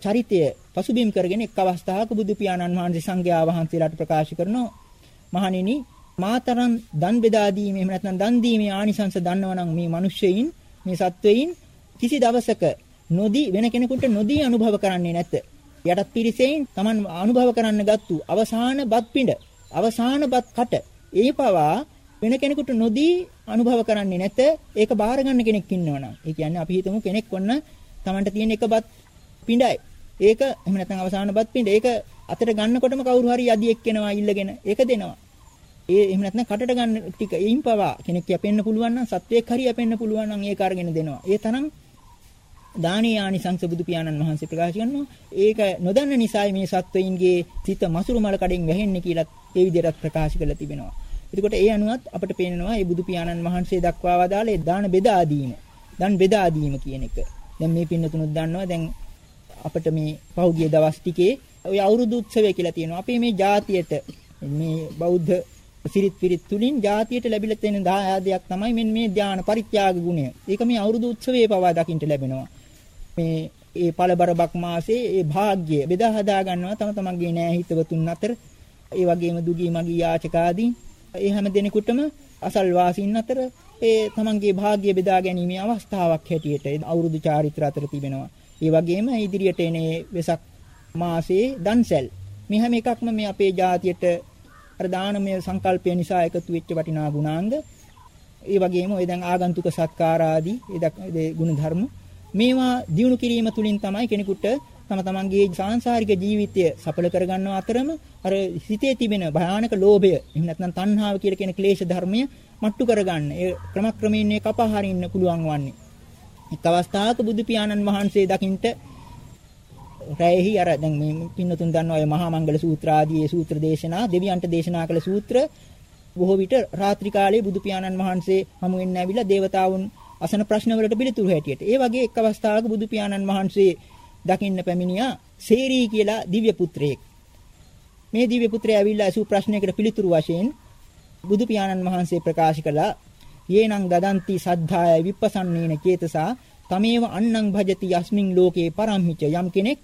චරිතය පසුබිම් කරගෙන එක් අවස්ථාවක බුදු පියාණන් වහන්සේ සංඝයා වහන්සේලාට ප්‍රකාශ කරනවා මහණෙනි මාතරන් දන් බෙදා දීමේ එහෙම නැත්නම් දන් දීමේ ආනිසංස දන්නවනම් මේ මිනිස්සෙයින් මේ සත්වයින් කිසි දවසක නොදී වෙන කෙනෙකුට නොදී අනුභව කරන්නේ නැත. යටත් පිරිසෙන් Taman අනුභව කරන්න ගත්තු අවසාන බත් පිඬ අවසාන බත් කට ඒ පවා වෙන කෙනෙකුට නොදී අනුභව කරන්නේ නැත. ඒක බාර ගන්න කෙනෙක් ඉන්නවනම් ඒ කියන්නේ අපි හිතමු කෙනෙක් ඔන්න Tamanට තියෙන එක බත් පිඬයි. ඒක එහෙම නැත්නම් අවසාන බත් පිඬ. ඒක අතට ගන්නකොටම කවුරු හරි යදියෙක් එනවා ඉල්ලගෙන ඒක දෙනවා. ඒ එහෙම නැත්නම් කටට ගන්න ටික. එයින් පවා කෙනෙක් යපෙන්න පුළුවන් නම් සත්වයක් හරි යපෙන්න පුළුවන් නම් ඒක අරගෙන දෙනවා. ඒ තරම් දානීය ආනිසංස බුදු පියාණන් වහන්සේ ප්‍රකාශ කරනවා. ඒක නොදන්න නිසායි මේ සත්වයින්ගේ සිත මසුරු මල කඩෙන් වැහෙන්නේ කියලා ඒ විදිහට ප්‍රකාශ කරලා තිබෙනවා. එතකොට ඒ අනුවත් අපිට පේනවා මේ බුදු පියාණන් වහන්සේ දක්වා වදාළ ඒ දාන බෙදා දීම. දන් බෙදා දීම කියන එක. දැන් මේ පින්නතුනුත් දන්නවා දැන් අපිට මේ පහුගිය දවස් ටිකේ ඔය අවුරුදු උත්සවය කියලා තියෙනවා. අපි මේ ජාතියට මේ බෞද්ධ සිරිත් පිරිත් තුලින් ජාතියට ලැබිලා තියෙන දායාදයක් තමයි මෙන්න මේ ධානා පරිත්‍යාග ගුණය. ඒක මේ අවුරුදු උත්සවයේ පවා දකින්න ලැබෙනවා. මේ ඒ පළබර බක් මාසේ ඒ භාග්‍ය බෙදා හදා ගන්නවා. තම තමන්ගේ නෑ හිතවතුන් අතර. ඒ වගේම දුගී මගී යාචකාදී ඒ හැම දිනෙකටම අසල් වාසීන් අතර ඒ තමන්ගේ භාග්‍ය බෙදා ගැනීමේ අවස්ථාවක් හැටියට අවුරුදු චාරිත්‍ර අතර තිබෙනවා. ඒ වගේම ඉදිරියට එන වෙසක් මාසේ දන්සැල්. මේ හැම එකක්ම මේ අපේ ජාතියට අර දානමය සංකල්පය නිසා එකතු වෙච්ච වටිනා ගුණාංග. ඒ වගේම ඔය දැන් ආගන්තුක සත්කාර ආදී ඒ ගුණ ධර්ම මේවා දියුණු කිරීම තුලින් තමයි කෙනෙකුට තම තමන්ගේ සාංශාරික ජීවිතය සඵල කරගන්නව අතරම අර හිතේ තිබෙන භයානක ලෝභය එහෙම නැත්නම් තණ්හාව කියලා කියන ක්ලේශ ධර්මය මට්ටු කරගන්න. ඒ ක්‍රමක්‍රමයෙන් මේ කපා හරින්න පුළුවන් වන්නේ. එක් අවස්ථාවක බුදු පියාණන් වහන්සේ දකින්ට රැයෙහි අර දැන් මේ පින්නතුන් දන්නවා ඔය මහා මංගල සූත්‍ර ආදී ඒ සූත්‍ර දේශනා දෙවියන්ට දේශනා කළ සූත්‍ර බොහෝ විට රාත්‍රී කාලයේ බුදු පියාණන් වහන්සේ හමු වෙන්න ඇවිල්ලා දේවතාවුන් අසන ප්‍රශ්න වලට පිළිතුරු හැටියට. ඒ වගේ එක් අවස්ථාවක බුදු පියාණන් වහන්සේ දකින්න පැමිණියා සේරී කියලා දිව්‍ය පුත්‍රයෙක්. මේ දිව්‍ය පුත්‍රයා ඇවිල්ලා අසු ප්‍රශ්නයකට පිළිතුරු වශයෙන් බුදු පියාණන් වහන්සේ ප්‍රකාශ කළා යේනං දදන්ති සද්ධාය විප්පසන්නේන චේතසා තමේව අන්නං භජති යස්මින් ලෝකේ පරම්හිච යම් කෙනෙක්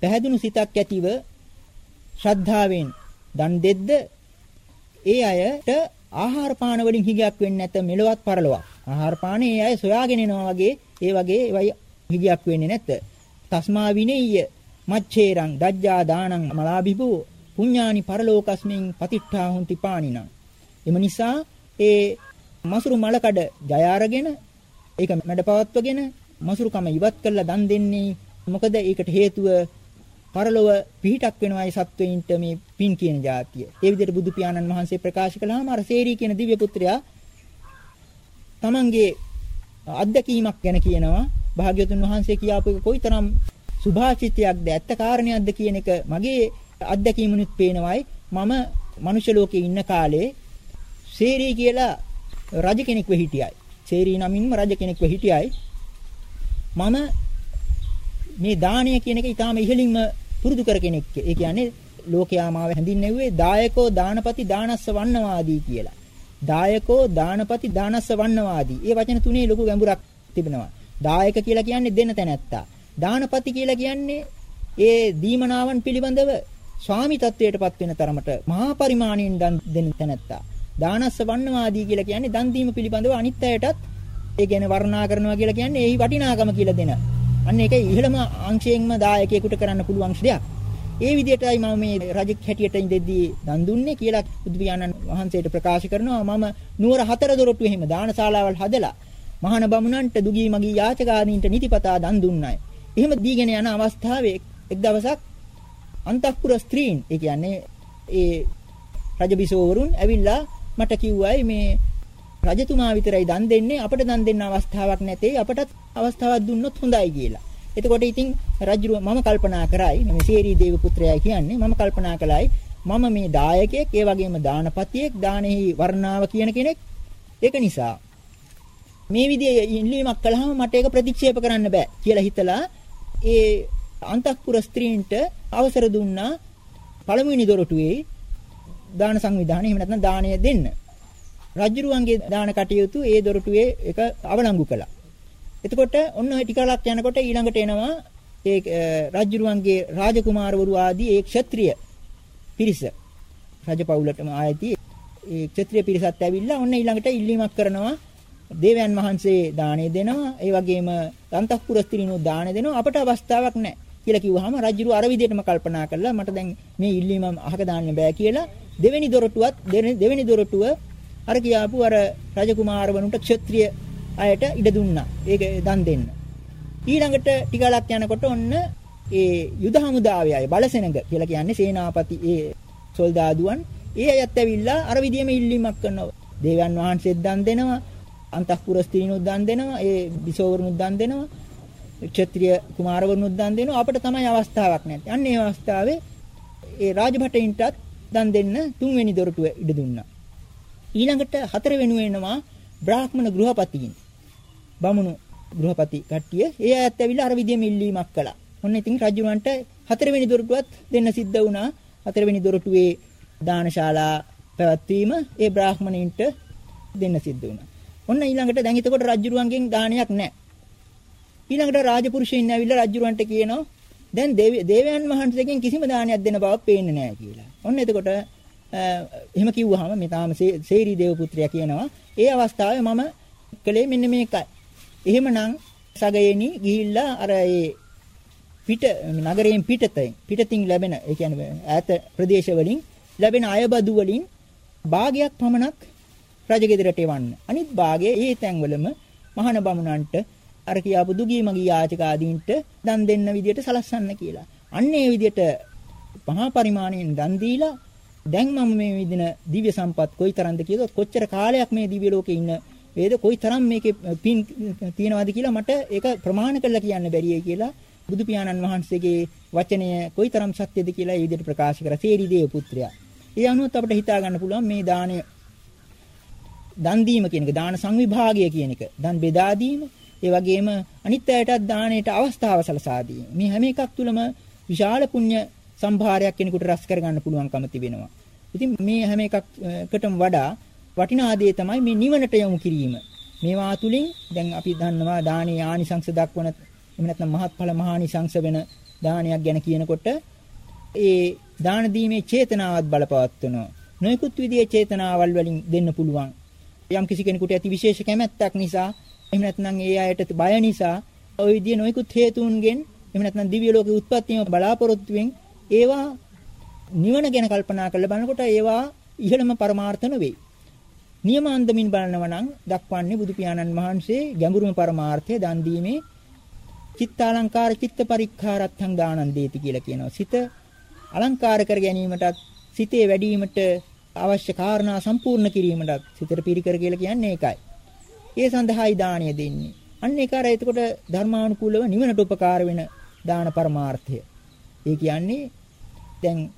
පැහැදුණු සිතක් ඇතිව ශ්‍රද්ධාවෙන් දන් දෙද්ද ඒ අයට ආහාර පාන වලින් හිගයක් වෙන්නේ නැත මෙලවත් පරලොවක්. ආහාර පානේ ඒ අය සොයාගෙන එනවා වගේ ඒ වගේ ඒවයි හිගයක් වෙන්නේ නැත. තස්මා විනෙය්‍ය මච්ඡේරං දජ්ජා දානං මලාබිබෝ පුඤ්ඤානි පරලෝකස්මින් පතිට්ඨා හොಂತಿ පානිනං. එම නිසා ඒ මසුරු මලකඩ ජය අරගෙන ඒක මැඩපවත්වගෙන මසුරුකම ඉවත් කරලා දන් දෙන්නේ මොකද ඒකට හේතුව පරලොව පිහිටක් වෙනවායි සත්වයින්ට මේ පින් කියන જાතිය. ඒ විදිහට බුදු පියාණන් වහන්සේ ප්‍රකාශ කළාම අර සේරී කියන දිව්‍ය පුත්‍රයා තමන්ගේ අත්දැකීමක් ගැන කියනවා. භාග්‍යවතුන් වහන්සේ කියාපු එක කොයිතරම් සුභාචිතයක්ද ඇත්ත කාරණයක්ද කියන එක මගේ අත්දැකීමනුත් පේනවායි. මම මනුෂ්‍ය ලෝකේ ඉන්න කාලේ සේරී කියලා රජ කෙනෙක්ව හිටියයි. සේරී නමින්ම රජ කෙනෙක්ව හිටියයි. මම මේ දානය කියන එක ඊටාම ඉහළින්ම පුරුදු කර කෙනෙක්. ඒ කියන්නේ ලෝකයා මාව හැඳින්නෙව්වේ දායකෝ දානපති දානස්ස වන්නවාදී කියලා. දායකෝ දානපති දානස්ස වන්නවාදී. මේ වචන තුනේ ලොකු ගැඹුරක් තිබෙනවා. දායක කියලා කියන්නේ දෙන තැනැත්තා. දානපති කියලා කියන්නේ ඒ දීමනාවන් පිළිබඳව ස්වාමි තත්වයටපත් වෙන තරමට මහා පරිමාණයෙන් දන් දෙන තැනැත්තා. දානස්ස වන්නවාදී කියලා කියන්නේ දන් දීම පිළිබඳව අනිත් අයටත් ඒ කියන්නේ වර්ණනා කරනවා කියලා කියන්නේ ඒහි වටිනාකම කියලා දෙන. අන්න ඒක ඉහළම අංශයෙන්ම දායකයෙකුට කරන්න පුළුවන් දෙයක්. ඒ විදිහටයි මම මේ රජෙක් හැටියට ඉඳෙද්දී දන් දුන්නේ කියලා බුදු පියාණන් වහන්සේට ප්‍රකාශ කරනවා මම නුවර හතර දොරටු එහෙම දානශාලාවල් හදලා මහාන බමුණන්ට දුගී මගී යාචකාදීන්ට නිතිපතා දන් දුන්නයි. එහෙම දීගෙන යන අවස්ථාවේ එක් දවසක් අන්තఃපුර ස්ත්‍රීන් ඒ කියන්නේ ඒ රජබිසෝවරුන් ඇවිල්ලා මට කිව්වයි මේ රජතුමා විතරයි දන් දෙන්නේ අපට දන් දෙන්න අවස්ථාවක් නැtei අපටත් අවස්ථාවක් දුන්නොත් හොඳයි කියලා. එතකොට ඉතින් රජුව මම කල්පනා කරයි මේ සේරී දේව පුත්‍රයයි කියන්නේ මම කල්පනා කළයි මම මේ දායකයෙක් ඒ වගේම දානපතියෙක් දානෙහි වර්ණාව කියන කෙනෙක් ඒක නිසා මේ විදිහේ ඉල්ලීමක් කළාම මට ඒක ප්‍රතික්ෂේප කරන්න බෑ කියලා හිතලා ඒ අන්තఃපුර ස්ත්‍රීන්ට අවසර දුන්නා පළමුවෙනි දොරටුවේ දාන සංවිධානය එහෙම නැත්නම් දාණය දෙන්න. රජුරුවන්ගේ දාන කටයුතු ඒ දොරටුවේ එක අවලංගු කළා. එතකොට ඔන්න ඔය ටිකලක් යනකොට ඊළඟට එනවා ඒ රජුරුවන්ගේ රාජකුමාරවරු ආදී ඒ ක්ෂත්‍රීය පිරිස. රජපෞලටම ආයති ඒ ක්ෂත්‍රීය පිරිසත් ඇවිල්ලා ඔන්න ඊළඟට ඉල්ලීමක් කරනවා. දේවයන් වහන්සේ දාණය දෙනවා. ඒ වගේම අන්තఃපුර ස්ත්‍රීනෝ දාණය දෙනවා. අපට අවස්ථාවක් නැහැ කියලා කිව්වහම රජුරු අර විදිහටම කල්පනා කළා මට දැන් මේ ඉල්ලීම අහක දාන්න බෑ කියලා දෙවෙනි දොරටුවත් දෙවෙනි දොරටුව අර කියාපු අර රජකුමාරවරුන්ට ක්ෂත්‍රීය අයට ඉඩ දුන්නා. ඒක දන් දෙන්න. ඊළඟට ටිකලක් යනකොට ඔන්න ඒ යුද හමුදාවේ අය බලසෙනග කියලා කියන්නේ සේනාපති ඒ සොල්දාදුවන් ඒ අයත් ඇවිල්ලා අර විදියම ඉල්ලීමක් කරනවා. දේවයන් වහන්සේත් දන් දෙනවා. අන්තఃපුර ස්ත්‍රීනුත් දන් දෙනවා. ඒ බිසෝවරුනුත් දන් දෙනවා. ක්ෂත්‍රීය කුමාරවරුනුත් දන් දෙනවා. අපිට තමයි අවස්ථාවක් නැත්තේ. අන්න ඒ අවස්ථාවේ ඒ රාජභටයින්ටත් දන් දෙන්න තුන්වෙනි දොරටුව ඉඩ දුන්නා. ඊළඟට හතර වෙනුවෙනවා බ්‍රාහ්මණ ගෘහපතීන්. බමුණු ගෘහපති කට්ටිය ඒ අයත් ඇවිල්ලා අර විදියම ඉල්ලීමක් කළා. ඔන්න ඉතින් රජුරන්ට හතරවෙනි දොරටුවත් දෙන්න සිද්ධ වුණා. හතරවෙනි දොරටුවේ දානශාලා පැවැත්වීම ඒ බ්‍රාහ්මණයින්ට දෙන්න සිද්ධ වුණා. ඔන්න ඊළඟට දැන් එතකොට රජුරුවන්ගෙන් දානයක් නැහැ. ඊළඟට රාජපුරුෂයන් ඇවිල්ලා රජුරන්ට කියනවා දැන් දේවයන් වහන්සේගෙන් කිසිම දානයක් දෙන්න බවක් පේන්නේ නැහැ කියලා. ඔන්න එතකොට එහෙම කිව්වහම මේ තාම සේරි දේව පුත්‍රයා කියනවා ඒ අවස්ථාවේ මම කළේ මෙන්න මේකයි. එහෙමනම් සගයේනි ගිහිල්ලා අර ඒ පිට නගරයෙන් පිටතෙන් පිටතින් ලැබෙන ඒ කියන්නේ ඈත ප්‍රදේශ වලින් ලැබෙන අයබදු වලින් භාගයක් පමණක් රජගෙදරට එවන්න. අනිත් භාගය ඒ තැන්වලම මහාන බමුණන්ට අර කියාපු දුගී මගී යාචක ආදීන්ට දන් දෙන්න විදියට සලස්සන්න කියලා. අන්න ඒ විදියට මහා පරිමාණයෙන් දන් දීලා දැන් මම මේ විදින දිව්‍ය සම්පත් කොයිතරම්ද කියතොත් කොච්චර කාලයක් මේ දිව්‍ය ලෝකේ ඉන්න වේද කොයිතරම් මේකේ පින් තියනවාද කියලා මට ඒක ප්‍රමාණ කරලා කියන්න බැරියයි කියලා බුදු පියාණන් වහන්සේගේ වචනය කොයිතරම් සත්‍යද කියලා ඒ විදිහට ප්‍රකාශ කරා සේරි දේව පුත්‍රයා. ඒ අනුවත් අපිට හිතා ගන්න පුළුවන් මේ දාණය දන් දීම කියන එක දාන සංවිභාගය කියන එක දන් බෙදා දීම ඒ වගේම අනිත් අයටත් දාණයට අවස්ථාව සලසා දීම. මේ හැම එකක් තුළම විශාල පුණ්‍ය සම්භාරයක් කෙනෙකුට රැස් කරගන්න පුළුවන්කම තිබෙනවා. ඉතින් මේ හැම එකකටම වඩා වටිනා දේ තමයි මේ නිවනට යොමු කිරීම. මේවා තුලින් දැන් අපි දන්නවා දානීය ආනිසංස දක්වන එහෙම නැත්නම් මහත්ඵල මහානිසංස වෙන දානයක් ගැන කියනකොට ඒ දාන දීමේ චේතනාවත් බලපවත්වනවා. නොයෙකුත් විදිහේ චේතනාවල් වලින් දෙන්න පුළුවන්. යම් කිසි කෙනෙකුට ඇති විශේෂ කැමැත්තක් නිසා එහෙම නැත්නම් ඒ අයට බය නිසා ওই විදිහේ නොයෙකුත් හේතුන්ගෙන් එහෙම නැත්නම් දිව්‍ය ලෝකේ උත්පත්තියම බලාපොරොත්තුෙන් ඒවා නිවන ගැන කල්පනා කරලා බලනකොට ඒවා ඉහළම පරමාර්ථ නෙවෙයි. නියමාන්දමින් බලනවා නම් දක්වන්නේ බුදු පියාණන් වහන්සේ ගැඹුරුම පරමාර්ථය දන් දීමේ චිත්තාලංකාර චිත්ත පරික්ඛාරත්තං දානං දේති කියලා කියනවා. සිත අලංකාර කර ගැනීමටත් සිතේ වැඩිවීමට අවශ්‍ය කාරණා සම්පූර්ණ කිරීමටත් සිතට පිරිකර කියලා කියන්නේ ඒකයි. ඒ සඳහායි දාණය දෙන්නේ. අන්න ඒක අර එතකොට ධර්මානුකූලව නිවනට උපකාර වෙන දාන පරමාර්ථය. ඒ කියන්නේ දැන්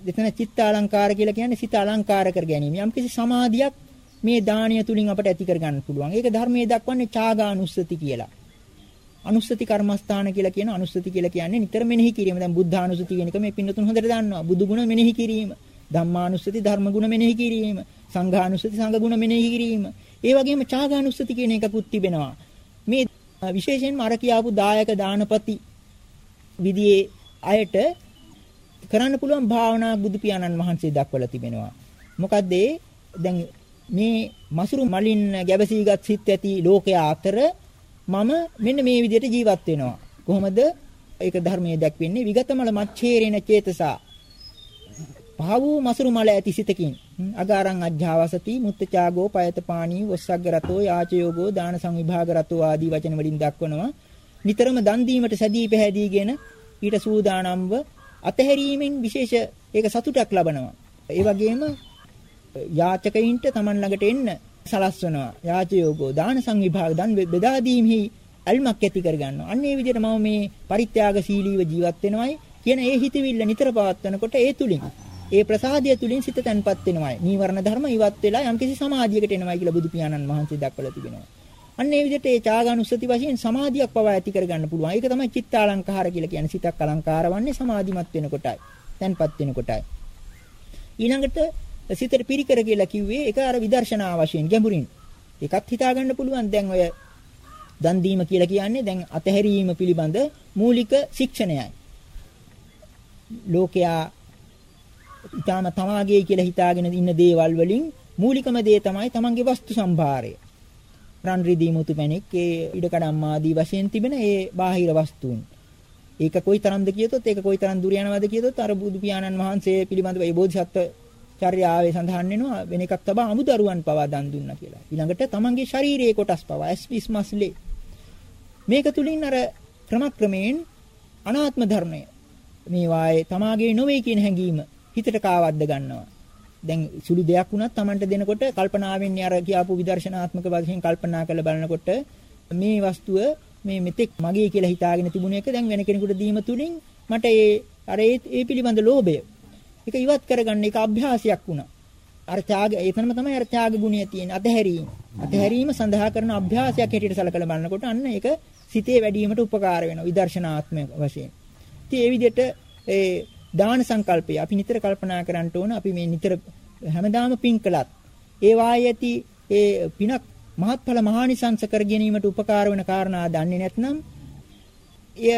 එතන චිත්ත අලංකාර කියලා කියන්නේ සිත අලංකාර කර ගැනීම. යම්කිසි සමාධියක් මේ දානීය තුලින් අපට ඇති කර ගන්න පුළුවන්. ඒක ධර්මයේ දක්වන්නේ චාගානුස්සති කියලා. අනුස්සති කර්මස්ථාන කියලා කියන අනුස්සති කියලා කියන්නේ නිතර මෙනෙහි කිරීම. දැන් බුද්ධානුස්සති කියන එක මේ පින්නතුන් හොඳට දන්නවා. බුදු ගුණ මෙනෙහි කිරීම, ධම්මානුස්සති ධර්ම ගුණ මෙනෙහි කිරීම, සංඝානුස්සති සංඝ ගුණ මෙනෙහි කිරීම. ඒ වගේම චාගානුස්සති කියන එකකුත් තිබෙනවා. මේ විශේෂයෙන්ම අර කියාපු දායක දානපති විදියේ අයට කරන්න පුළුවන් භාවනා බුදු පියාණන් වහන්සේ දක්වලා තිබෙනවා. මොකද දැන් මේ මසුරු මලින් ගැවසීගත් සිත් ඇති ලෝකයා අතර මම මෙන්න මේ විදිහට ජීවත් වෙනවා. කොහොමද? ඒක ධර්මයේ දැක්වෙන්නේ විගතමල මච්ඡේරේන චේතසා. පහ වූ මසුරු මල ඇති සිතකින් අගාරං අජ්ජාවසති මුත්තචාගෝ පයත පාණී වස්සග්ග රතෝ යාචයෝගෝ දාන සංවිභාග රතෝ ආදී වචන වලින් දක්වනවා. නිතරම දන් දීමට සැදී පැහැදීගෙන ඊට සූදානම්ව අතහැරීමෙන් විශේෂ ඒක සතුටක් ලබනවා. ඒ වගේම යාචකයින්ට Taman ළඟට එන්න සලස්වනවා. යාචයෝගෝ දාන සංවිභාග දන් බෙදා දීමෙහි අල්මක් ඇති කරගන්නවා. අන්න ඒ විදිහට මම මේ පරිත්‍යාගශීලීව ජීවත් වෙනවයි කියන ඒ හිතවිල්ල නිතර පවත්වනකොට ඒ තුලින් ඒ ප්‍රසාදය තුලින් සිත තැන්පත් වෙනවයි. නීවරණ ධර්ම ඉවත් වෙලා යම්කිසි සමාධියකට එනවයි කියලා බුදු පියාණන් වහන්සේ දක්වලා තිබෙනවා. අන්න ඒ විදිහට ඒ චාගානුස්සති වශයෙන් සමාධියක් පවා ඇති කරගන්න පුළුවන්. ඒක තමයි චිත්තාලංකාර කියලා කියන්නේ. සිතක් අලංකාර වන්නේ සමාධිමත් වෙනකොටයි. තැන්පත් වෙනකොටයි. ඊළඟට සිතට පිරිකර කියලා කිව්වේ ඒක අර විදර්ශනා වශයෙන් ගැඹුරින්. ඒකත් හිතා ගන්න පුළුවන්. දැන් ඔය දන් දීම කියලා කියන්නේ දැන් අතහැරීම පිළිබඳ මූලික ශික්ෂණයයි. ලෝකයා ඊටම තමාගේ කියලා හිතාගෙන ඉන්න දේවල් වලින් මූලිකම දේ තමයි තමන්ගේ වස්තු සම්භාරය. රන් රිදී මුතු පැණික් ඒ ඉඩකඩම් ආදී වශයෙන් තිබෙන ඒ බාහිර වස්තුන්. ඒක කොයි තරම්ද කියතොත් ඒක කොයි තරම් දුර යනවද කියතොත් අර බුදු පියාණන් වහන්සේ පිළිබඳව ඒ බෝධිසත්ව චර්යාවේ සඳහන් වෙනවා වෙන එකක් තබා අමුදරුවන් පවා දන් දුන්නා කියලා. ඊළඟට තමන්ගේ ශාරීරියේ කොටස් පවා ඇස්විස් මස්ලේ මේක තුලින් අර ක්‍රමක්‍රමයෙන් අනාත්ම ධර්මය මේ වායේ තමාගේ නොවේ කියන හැඟීම හිතට කාවද්ද ගන්නවා. දැන් සුළු දෙයක් වුණත් Tamanට දෙනකොට කල්පනාවෙන් අර කියපු විදර්ශනාත්මක වශයෙන් කල්පනා කරලා බලනකොට මේ වස්තුව මේ මෙතෙක් මගේ කියලා හිතාගෙන තිබුණ එක දැන් වෙන කෙනෙකුට දීම තුලින් මට ඒ අර ඒ පිළිබඳ ලෝභය ඒක ඉවත් කරගන්න එක අභ්‍යාසයක් වුණා. අර ත්‍යාග ඒතනම තමයි අර ත්‍යාග ගුණය තියෙන අතහැරීම. අතහැරීම සඳහා කරන අභ්‍යාසයක් හැටියට සලකලා බලනකොට අන්න ඒක සිතේ වැඩිවීමට උපකාර වෙනවා විදර්ශනාත්මක වශයෙන්. ඉතින් ඒ විදිහට ඒ දාන සංකල්පය අපි නිතර කල්පනා කරන්න ඕන අපි මේ නිතර හැමදාම පින් කළත් ඒ වායේ ඇති ඒ පිනක් මහත්ඵල මහානිසංස කර ගැනීමට උපකාර වෙන කාරණා දන්නේ නැත්නම් එය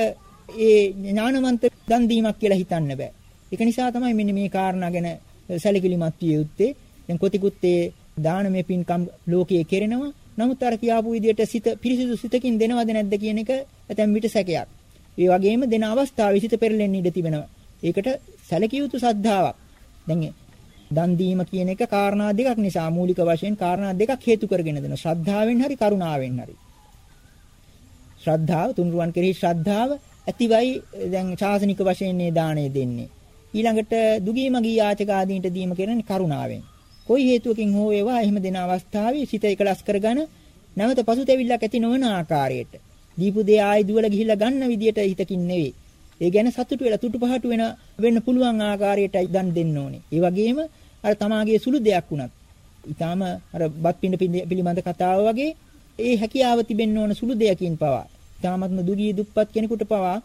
ඒ ඥානවන්ත දන් දීමක් කියලා හිතන්න බෑ. ඒක නිසා තමයි මෙන්න මේ කාරණා ගැන සැලකිලිමත් විය යුත්තේ. දැන් කොතිකුත් ඒ දානමය පින්කම් ලෝකයේ කෙරෙනවා. නමුත් අර කියාපු විදිහට සිත පිරිසිදු සිතකින් දෙනවද නැද්ද කියන එක ඇතැම් විට සැකයක්. ඒ වගේම දෙන අවස්ථාවේ සිත පෙරලෙන්න ඉඩ තිබෙනවා. ඒකට සැලකිය යුතු සද්ධාාවක්. දැන් දන් දීම කියන එක කාරණා දෙකක් නිසා මූලික වශයෙන් කාරණා දෙකක් හේතු කරගෙන දෙනවා. ශ්‍රද්ධාවෙන් හරි කරුණාවෙන් හරි. ශ්‍රද්ධාව තුන්රුවන් කෙරෙහි ශ්‍රද්ධාව ඇතිවයි දැන් ශාසනික වශයෙන් මේ දාණය දෙන්නේ. ඊළඟට දුගී මගී යාචක ආදීන්ට දීම කරන්නේ කරුණාවෙන්. කොයි හේතුවකින් හෝ ඒවා එහෙම දෙන අවස්ථාවේ සිත එකලස් කරගෙන නැවත පසුතැවිල්ලක් ඇති නොවන ආකාරයට දීපු දේ ආයි දුවල ගිහිල්ලා ගන්න විදියට හිතකින් නෙවෙයි. ඒ ගැන සතුටු වෙලා තුටුපහටු වෙන වෙන්න පුළුවන් ආකාරයට දන් දෙන්න ඕනේ. ඒ වගේම අර තමාගේ සුළු දෙයක් වුණත් ඊටාම අර බත් පිඬ පිළිබඳ කතාව වගේ ඒ හැකියාව තිබෙන්න ඕන සුළු දෙයකින් පවා ඊටාමත්ම දුගී දුප්පත් කෙනෙකුට පවා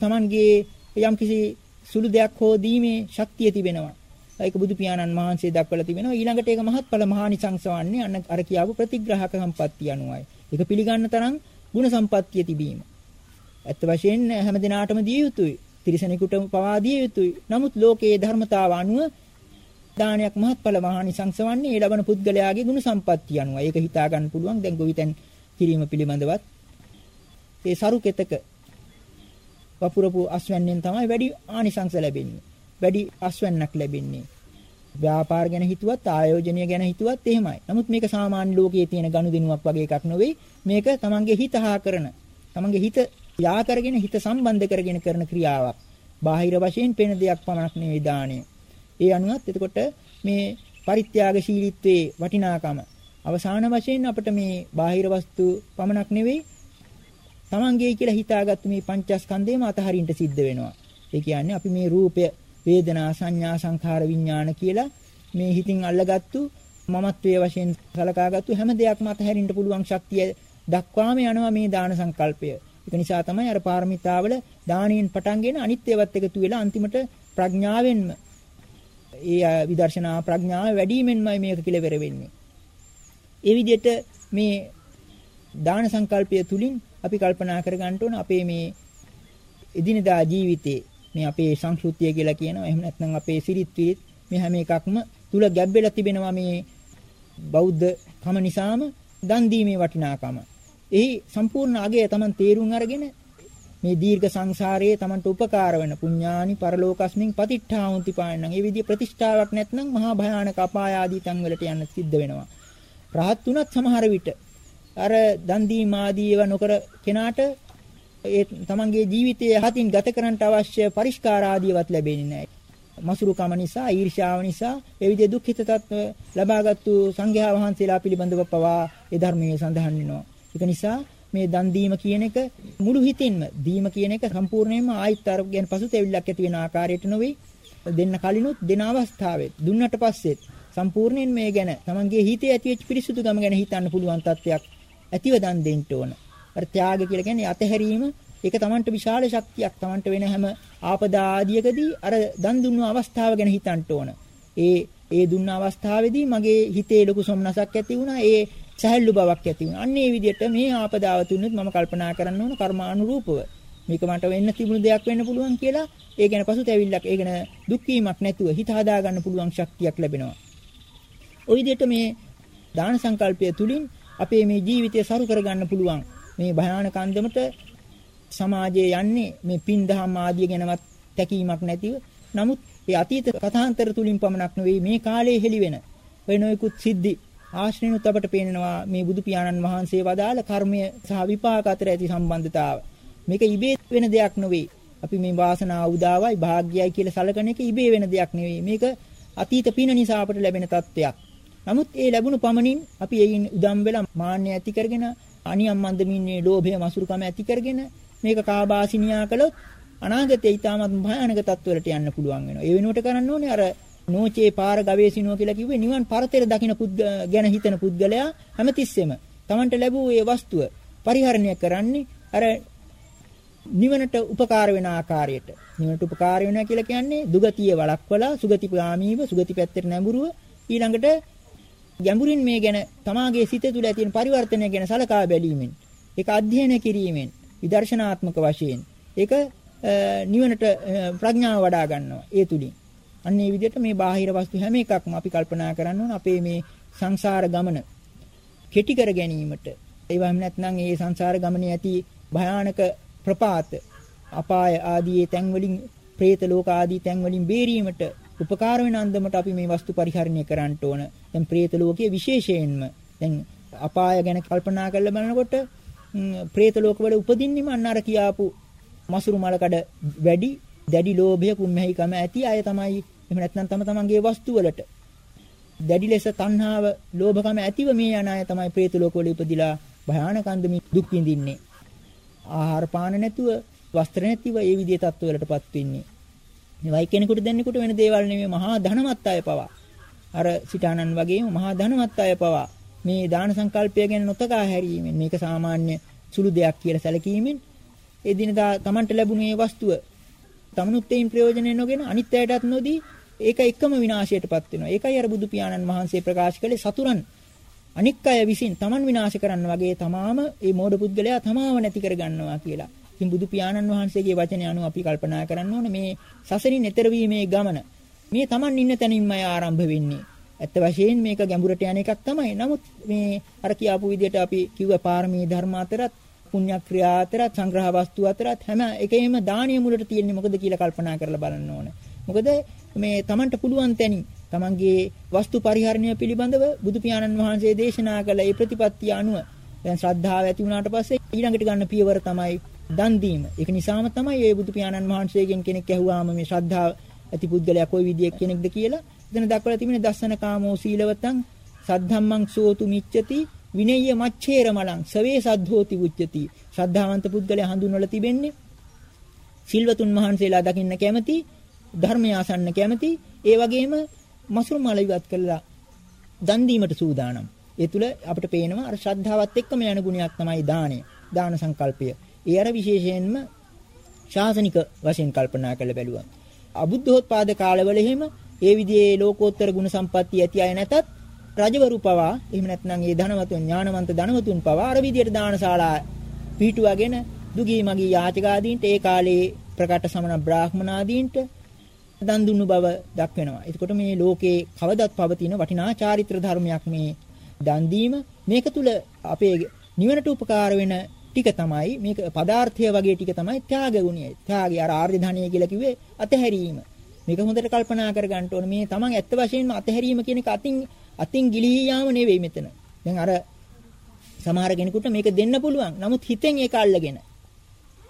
Tamanගේ යම්කිසි සුළු දෙයක් හෝ දීමේ ශක්තිය තිබෙනවා. ඒක බුදු පියාණන් වහන්සේ දක්වලා තිබෙනවා. ඊළඟට ඒක මහත්ඵල මහානිසංස වන්නේ අන්න අර කියාපු ප්‍රතිග්‍රහක සම්පත්තිය අනුවයි. ඒක පිළිගන්න තරම් ಗುಣ සම්පත්තිය තිබීම. ඇත්ත වශයෙන් හැම දිනාටම දිය යුතුයි. තිරිසනෙකුට පවා දිය යුතුයි. නමුත් ලෝකයේ ධර්මතාව අනුව දානයක් මහත්ඵල මහානිසංස වන්නේ ඒ ලබන පුද්ගලයාගේ ගුණ සම්පත්තිය අනුවයි. ඒක හිතා ගන්න පුළුවන්. දැන් ගොවිතැන් කිරීම පිළිබඳවත් ඒ සරු කෙතක වපුරපු අස්වැන්නෙන් තමයි වැඩි ආනිසංස ලැබෙන්නේ. වැඩි අස්වැන්නක් ලැබෙන්නේ. ව්‍යාපාර ගැන හිතුවත් ආයෝජනය ගැන හිතුවත් එහෙමයි. නමුත් මේක සාමාන්‍ය ලෝකයේ තියෙන ගනුදෙනුවක් වගේ එකක් නෙවෙයි. මේක තමන්ගේ හිත හා කරන, තමන්ගේ හිත යා කරගෙන හිත සම්බන්ධ කරගෙන කරන ක්‍රියාවක්. බාහිර වශයෙන් පෙනෙන දෙයක් පමණක් නෙවෙයි දාණය. ඒ අනුවත් එතකොට මේ පරිත්‍යාගශීලීත්වයේ වටිනාකම අවසාන වශයෙන් අපිට මේ බාහිර වස්තු පමණක් නෙවෙයි තමන්ගේ කියලා හිතාගත්තු මේ පංචස්කන්ධයම අතහරින්න සිද්ධ වෙනවා. ඒ කියන්නේ අපි මේ රූපය වේදනා සංඥා සංඛාර විඥාන කියලා මේ හිතින් අල්ලගත්තු මමත්වයේ වශයෙන් සලකාගත්තු හැම දෙයක්ම අතහැරින්න පුළුවන් ශක්තිය දක්වාම යනවා මේ දාන සංකල්පය. ඒක නිසා තමයි අර පාරමිතාවල දානයෙන් පටන්ගෙන අනිත් ඒවත් එකතු වෙලා අන්තිමට ප්‍රඥාවෙන්ම ඒ විදර්ශනා ප්‍රඥාව වැඩිමෙන්මයි මේක කෙලවර වෙන්නේ. ඒ විදිහට මේ දාන සංකල්පය තුලින් අපි කල්පනා කරගන්න ඕන අපේ මේ එදිනදා ජීවිතේ මේ අපේ සංස්කෘතිය කියලා කියනවා. එහෙම නැත්නම් අපේ සිරිත් විරිත් මේ හැම එකක්ම තුල ගැබ්බෙලා තිබෙනවා මේ බෞද්ධ කම නිසාම දන් දීමේ වටිනාකම. එහි සම්පූර්ණ අගය Taman තේරුම් අරගෙන මේ දීර්ඝ සංසාරයේ Tamanට උපකාර වෙන පුඤ්ඤානි පරලෝකස්මින් පතිට්ඨාවන්ති පායනං. ඒ විදිය ප්‍රතිෂ්ඨාවක් නැත්නම් මහා භයානක අපාය ආදී තන් වලට යන්න සිද්ධ වෙනවා. රහත් උනත් සමහර විට අර දන් දීම ආදී ඒවා නොකර කෙනාට ඒ තමන්ගේ ජීවිතයේ හතින් ගත කරන්නට අවශ්‍ය පරිස්කාර ආදියවත් ලැබෙන්නේ නැහැ. මසුරුකම නිසා, ඊර්ෂ්‍යාව නිසා ඒ විදිහේ දුක්ඛිත තත්ත්ව ලබාගත්තු සංඝයා වහන්සේලා පිළිබඳව පවා ඒ ධර්මයේ සඳහන් වෙනවා. ඒක නිසා මේ දන් දීම කියන එක මුළු හිතින්ම දීම කියන එක සම්පූර්ණයෙන්ම ආයිත් අර කියන පසුතැවිල්ලක් ඇති වෙන ආකාරයට නෙවෙයි දෙන්න කලිනුත් දෙන අවස්ථාවෙත් දුන්නට පස්සෙත් සම්පූර්ණයෙන් මේ ගැන තමන්ගේ හිතේ ඇතිවෙච්ච පිරිසුදුකම ගැන හිතන්න පුළුවන් තත්ත්වයක් ඇතිව දන් දෙන්න ඕන. අර ත්‍යාග කියලා කියන්නේ අතහැරීම ඒක තමන්ට විශාල ශක්තියක් තමන්ට වෙන හැම ආපදා ආදියකදී අර දන් දුන්නු අවස්ථාව ගැන හිතන්න ඕන. ඒ ඒ දුන්න අවස්ථාවේදී මගේ හිතේ ලොකු සොම්නසක් ඇති වුණා. ඒ සැහැල්ලු බවක් ඇති වුණා. අන්න ඒ විදිහට මේ ආපදාව තුනත් මම කල්පනා කරන්න ඕන කර්මානුරූපව. මේක මට වෙන්න තිබුණු දෙයක් වෙන්න පුළුවන් කියලා ඒ ගැන පසුතැවිල්ලක් ඒ ගැන දුක් වීමක් නැතුව හිත හදා ගන්න පුළුවන් ශක්තියක් ලැබෙනවා. ওই විදිහට මේ දාන සංකල්පය තුලින් අපේ මේ ජීවිතය සරු කරගන්න පුළුවන්. මේ භයානක අන්දමට සමාජයේ යන්නේ මේ පින් දහම් ආදිය ගැනවත් තැකීමක් නැතිව. නමුත් ඒ අතීත කථාන්තර තුලින් පමණක් නෙවෙයි මේ කාලේ හෙළි වෙන වෙන නොයෙකුත් සිද්ධි ආශ්‍රේනුත් අපට පේනවා මේ බුදු පියාණන් වහන්සේ වදාළ කර්මය සහ විපාක අතර ඇති සම්බන්ධතාව. මේක ඉබේ වෙන දෙයක් නෙවෙයි. අපි මේ වාසනාව උදාවයි භාග්යයි කියලා සලකන එක ඉබේ වෙන දෙයක් නෙවෙයි. මේක අතීත පින නිසා අපට ලැබෙන තත්ත්වයක්. නමුත් ඒ ලැබුණු පමණින් අපි එයින් උදම් වෙලා මාන්නය ඇති කරගෙන අනියම් මන්දමින්නේ ලෝභය මසුරුකම ඇති කරගෙන මේක කාබාසිනියා කළොත් අනාගතේ ඊටමත් භයානක තත්ත්වවලට යන්න පුළුවන් වෙනවා. ඒ වෙනුවට කරන්න ඕනේ අර නෝචේ පාර ගවේෂිනුව කියලා කිව්වේ නිවන් පරතර දකින ගැන හිතන පුද්ගලයා හැමතිස්සෙම Tamanට ලැබූ ඒ වස්තුව පරිහරණය කරන්නේ අර නිවනට උපකාර වෙන ආකාරයට. නිවනට උපකාර වෙනවා කියලා කියන්නේ දුගතිය වළක්වලා සුගතිගාමීව සුගති පැත්තට නැඹුරුව ඊළඟට ගැඹුරින් මේ ගැන තමාගේ සිත තුළ ඇති පරිවර්තනය ගැන සලකා බැලීමෙන් ඒක අධ්‍යයනය කිරීමෙන් විදර්ශනාත්මක වශයෙන් ඒක නිවනට ප්‍රඥාව වඩා ගන්නවා ඒ තුලින් අන්න ඒ විදිහට මේ බාහිර වස්තු හැම එකක්ම අපි කල්පනා කරන්න ඕන අපේ මේ සංසාර ගමන කෙටි කර ගැනීමට ඒ වගේම නැත්නම් මේ සංසාර ගමනේ ඇති භයානක ප්‍රපාත අපාය ආදී තැන් වලින් പ്രേත ලෝක ආදී තැන් වලින් බේරීමට උපකාර වෙන අන්දමට අපි මේ වස්තු පරිහරණය කරන්න ඕන. දැන් പ്രേත ලෝකයේ විශේෂයෙන්ම දැන් අපාය ගැන කල්පනා කරලා බලනකොට പ്രേත ලෝකවල උපදින්නෙම අන්න අර කියාපු මසුරු මලකඩ වැඩි දැඩි ලෝභය කුම්මැහිකම ඇති අය තමයි එහෙම නැත්නම් තම තමන්ගේ වස්තු වලට දැඩි ලෙස තණ්හාව ලෝභකම ඇතිව මේ යන අය තමයි പ്രേත ලෝකවල ඉපදිලා භයානක අන්දමින් දුක් විඳින්නේ. ආහාර පාන නැතුව වස්ත්‍ර නැතිව ඒ විදිහේ තත්ත්වවලටපත් වෙන්නේ. මේ වයි කෙනෙකුට දෙන්නෙකුට වෙන දේවල් නෙමෙයි මහා ධනවත් අය පවා. අර සිතානන් වගේම මහා ධනවත් අය පවා. මේ දාන සංකල්පය ගැන නොතකා හැරීමෙන් මේක සාමාන්‍ය සුළු දෙයක් කියලා සැලකීමෙන් එදිනදා Tamanට ලැබුණේ වස්තුව තමනුත් එයින් ප්‍රයෝජනෙ නොගෙන අනිත් අයටත් නොදී ඒක එකම විනාශයටපත් වෙනවා. ඒකයි අර බුදු පියාණන් වහන්සේ ප්‍රකාශ කළේ සතුරන් අනික් අය විසින් Taman විනාශ කරන්න වගේ තමාම මේ මෝඩ පුද්ගලයා තමාව නැති කරගන්නවා කියලා. ඉතින් බුදු පියාණන් වහන්සේගේ වචනය අනුව අපි කල්පනා කරන්න ඕනේ මේ සසරින් එතර වීමේ ගමන. මේ Taman ඉන්න තැනින්මයි ආරම්භ වෙන්නේ. ඇත්ත වශයෙන් මේක ගැඹුරට යන එකක් තමයි. නමුත් මේ අර කියාපු විදිහට අපි කිව්ව පාරමී ධර්ම අතරත් පුණ්‍ය ක්‍රියා අතරත් සංග්‍රහ වස්තු අතරත් හැම එකෙම දානීය මුලට තියෙන්නේ මොකද කියලා කල්පනා කරලා බලන්න ඕනේ. මොකද මේ Tamanට පුළුවන් තැනින් Tamanගේ වස්තු පරිහරණය පිළිබඳව බුදු පියාණන් වහන්සේ දේශනා කළ ඒ ප්‍රතිපත්තිය අනුව දැන් ශ්‍රද්ධාව ඇති වුණාට පස්සේ ඊළඟට ගන්න පියවර තමයි දන් දීම. ඒක නිසාම තමයි මේ බුදු පියාණන් වහන්සේගෙන් කෙනෙක් ඇහුවාම මේ ශ්‍රද්ධාව ඇති පුද්ගලයා කොයි විදියෙ කෙනෙක්ද කියලා එතන දක්වලා තිබෙන දස්සන කාමෝ සීලවතං සද්ධම්මං සෝතු මිච්ඡති විනය්‍ය මච්ඡේර මලං සවේ සද්ධෝති උච්චති ශ්‍රද්ධාවන්ත පුද්ගලයා හඳුන්වලා තිබෙන්නේ සිල්වතුන් වහන්සේලා දකින්න කැමති ධර්මය අසන්න කැමති. ඒ වගේම මසුරු මල ඉවත් කළා දන් දීමට සූදානම්. ඒ තුල අපිට පේනවා අර ශ්‍රද්ධාවත් එක්කම යන ගුණයක් තමයි දාණය. දාන සංකල්පය. ඒ අර විශේෂයෙන්ම ශාසනික වශයෙන් කල්පනා කරලා බැලුවා. අබුද්ධෝත්පාද කාලවල එහෙම ඒ විදිහේ ලෝකෝත්තර ගුණ සම්පatti ඇති අය නැතත් රජවරු පවා එහෙම නැත්නම් ඒ ධනවතුන් ඥානවන්ත ධනවතුන් පවා අර විදිහට දානශාලා පිටුවගෙන දුගී මගී යාචකාදීන්ට ඒ කාලේ ප්‍රකට සමන බ්‍රාහ්මනාදීන්ට දන් දුන්නු බව දක්වනවා. එතකොට මේ ලෝකේ කවදත් පවතින වටිනා චාරිත්‍ර ධර්මයක් මේ දන් දීම. මේක තුල අපේ නිවනට උපකාර වෙන ටික තමයි මේක පදාර්ථය වගේ ටික තමයි ත්‍යාග ගුණය. ත්‍යාගය අර ආර්ය ධනිය කියලා කිව්වේ අතහැරීම. මේක හොඳට කල්පනා කරගන්න ඕනේ. මේ තමන් ඇත්ත වශයෙන්ම අතහැරීම කියන එක අතින් අතින් ගිලී යාම නෙවෙයි මෙතන. දැන් අර සමහර කෙනෙකුට මේක දෙන්න පුළුවන්. නමුත් හිතෙන් ඒක අල්ලගෙන.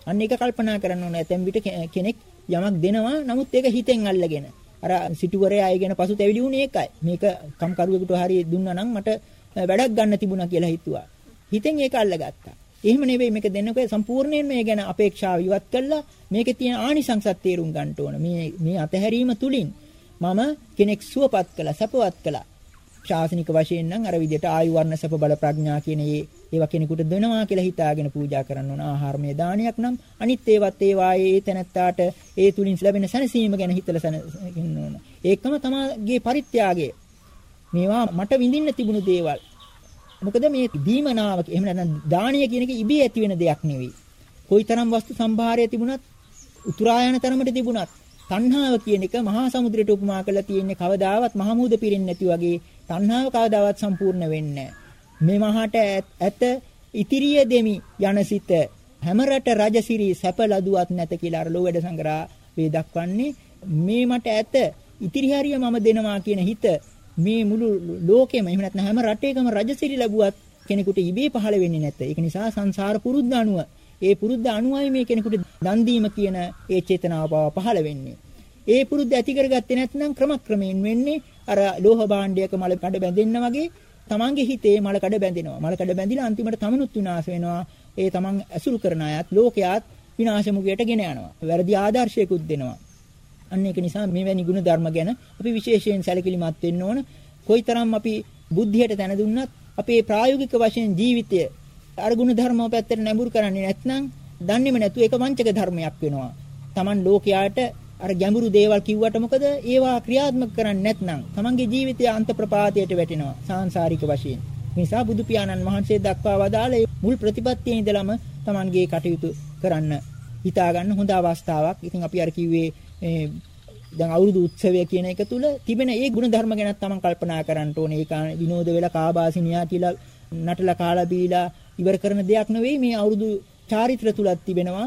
අන්න ඒක කල්පනා කරන්න ඕනේ. ඇතැම් විට කෙනෙක් යමක් දෙනවා. නමුත් ඒක හිතෙන් අල්ලගෙන. අර සිටුවරයා අයගෙන පසු තැවිලි වුණේ ඒකයි. මේක කම්කරුවෙකුට හරි දුන්නා නම් මට වැඩක් ගන්න තිබුණා කියලා හිතුවා. හිතෙන් ඒක අල්ලගත්තා. එහෙම නෙවෙයි මේක දෙන්නකෝ සම්පූර්ණයෙන් මේ ගැන අපේක්ෂාව ඉවත් කළා මේකේ තියෙන ආනිසංසත් තේරුම් ගන්න ඕන මේ මේ අතහැරීම තුලින් මම කෙනෙක් සුවපත් කළා සපවත් කළා ශාසනික වශයෙන් නම් අර විදිහට ආයු වර්ණ සප බල ප්‍රඥා කියන ඒ ඒවා කෙනෙකුට දෙනවා කියලා හිතාගෙන පූජා කරන්න ඕන. ආහාරමය දානයක් නම් අනිත් ඒවත් ඒවායේ ඒ තැනත්තාට ඒ තුලින් ලැබෙන සැනසීම ගැන හිතලා සැනසෙන්න ඕන. ඒකම තමගේ පරිත්‍යාගය. මේවා මට විඳින්න තිබුණු දේවල්. මොකද මේ දීමනාව එහෙම නැත්නම් දානීය කියන එක ඉබේ ඇති වෙන දෙයක් නෙවෙයි. කොයිතරම් වස්තු සම්භාරය තිබුණත් උතුරා යන තරමට තිබුණත් තණ්හාව කියන එක මහා සමුද්‍රයට උපමා කරලා තියෙන්නේ කවදාවත් මහා මූද පිරෙන්නේ නැති වගේ. තණ්හාව කවදාවත් සම්පූර්ණ වෙන්නේ මේ මහාට ඇත ඉතිරිය දෙමි යනසිත හැමරට රජසිරි සැප ලදුවත් නැත කියලා අර ලෝවැඩ සංග්‍රහ වේ දක්වන්නේ. මේ මට ඇත ඉතිරි හරිය මම දෙනවා කියන හිත මේ මුළු ලෝකෙම එහෙම නැත්නම් හැම රටේකම රජසිරි ලැබුවත් කෙනෙකුට ඉබේ පහළ වෙන්නේ නැත. ඒක නිසා සංසාර පුරුද්ද අනුව ඒ පුරුද්ද අනුවයි මේ කෙනෙකුට දන් දීම කියන ඒ චේතනාව පහළ වෙන්නේ. ඒ පුරුද්ද ඇති කරගත්තේ නැත්නම් ක්‍රමක්‍රමයෙන් වෙන්නේ අර ලෝහ භාණ්ඩයක මල කඩ බැඳෙන්න වගේ තමන්ගේ හිතේ මල කඩ බැඳෙනවා. මල කඩ බැඳිලා අන්තිමට තමනුත් විනාශ වෙනවා. ඒ තමන් ඇසුරු කරන අයත් ලෝකයාත් විනාශ මුගයට ගෙන යනවා. වැරදි ආදර්ශයකුත් දෙනවා. අන්න ඒක නිසා මෙවැනි ගුණ ධර්ම ගැන අපි විශේෂයෙන් සැලකිලිමත් වෙන්න ඕන. කොයිතරම් අපි බුද්ධියට තැන දුන්නත් අපේ ප්‍රායෝගික වශයෙන් ජීවිතය අර ගුණ ධර්ම පැත්තට නැඹුරු කරන්නේ නැත්නම් දන්නේම නැතු ඒක වංචක ධර්මයක් වෙනවා. Taman ලෝකයාට අර ගැඹුරු දේවල් කිව්වට මොකද ඒවා ක්‍රියාත්මක කරන්නේ නැත්නම් Tamanගේ ජීවිතය අන්ත ප්‍රපාතයට වැටෙනවා සාංශාරික වශයෙන්. නිසා බුදු පියාණන් වහන්සේ දක්වා වදාළ මුල් ප්‍රතිපත්තියේ ඉඳලම Tamanගේ කටයුතු කරන්න හිතා ගන්න හොඳ අවස්ථාවක්. ඉතින් අපි අර කිව්වේ දැන් අවුරුදු උත්සවය කියන එක තුල තිබෙන ඒ ගුණ ධර්ම ගැන තමයි කල්පනා කරන්න ඕනේ. ඒක විනෝද වෙලා කාබාසිනියා කියලා නටලා කාලා බීලා ඉවර කරන දෙයක් නෙවෙයි මේ අවුරුදු චාරිත්‍ර තුලක් තිබෙනවා.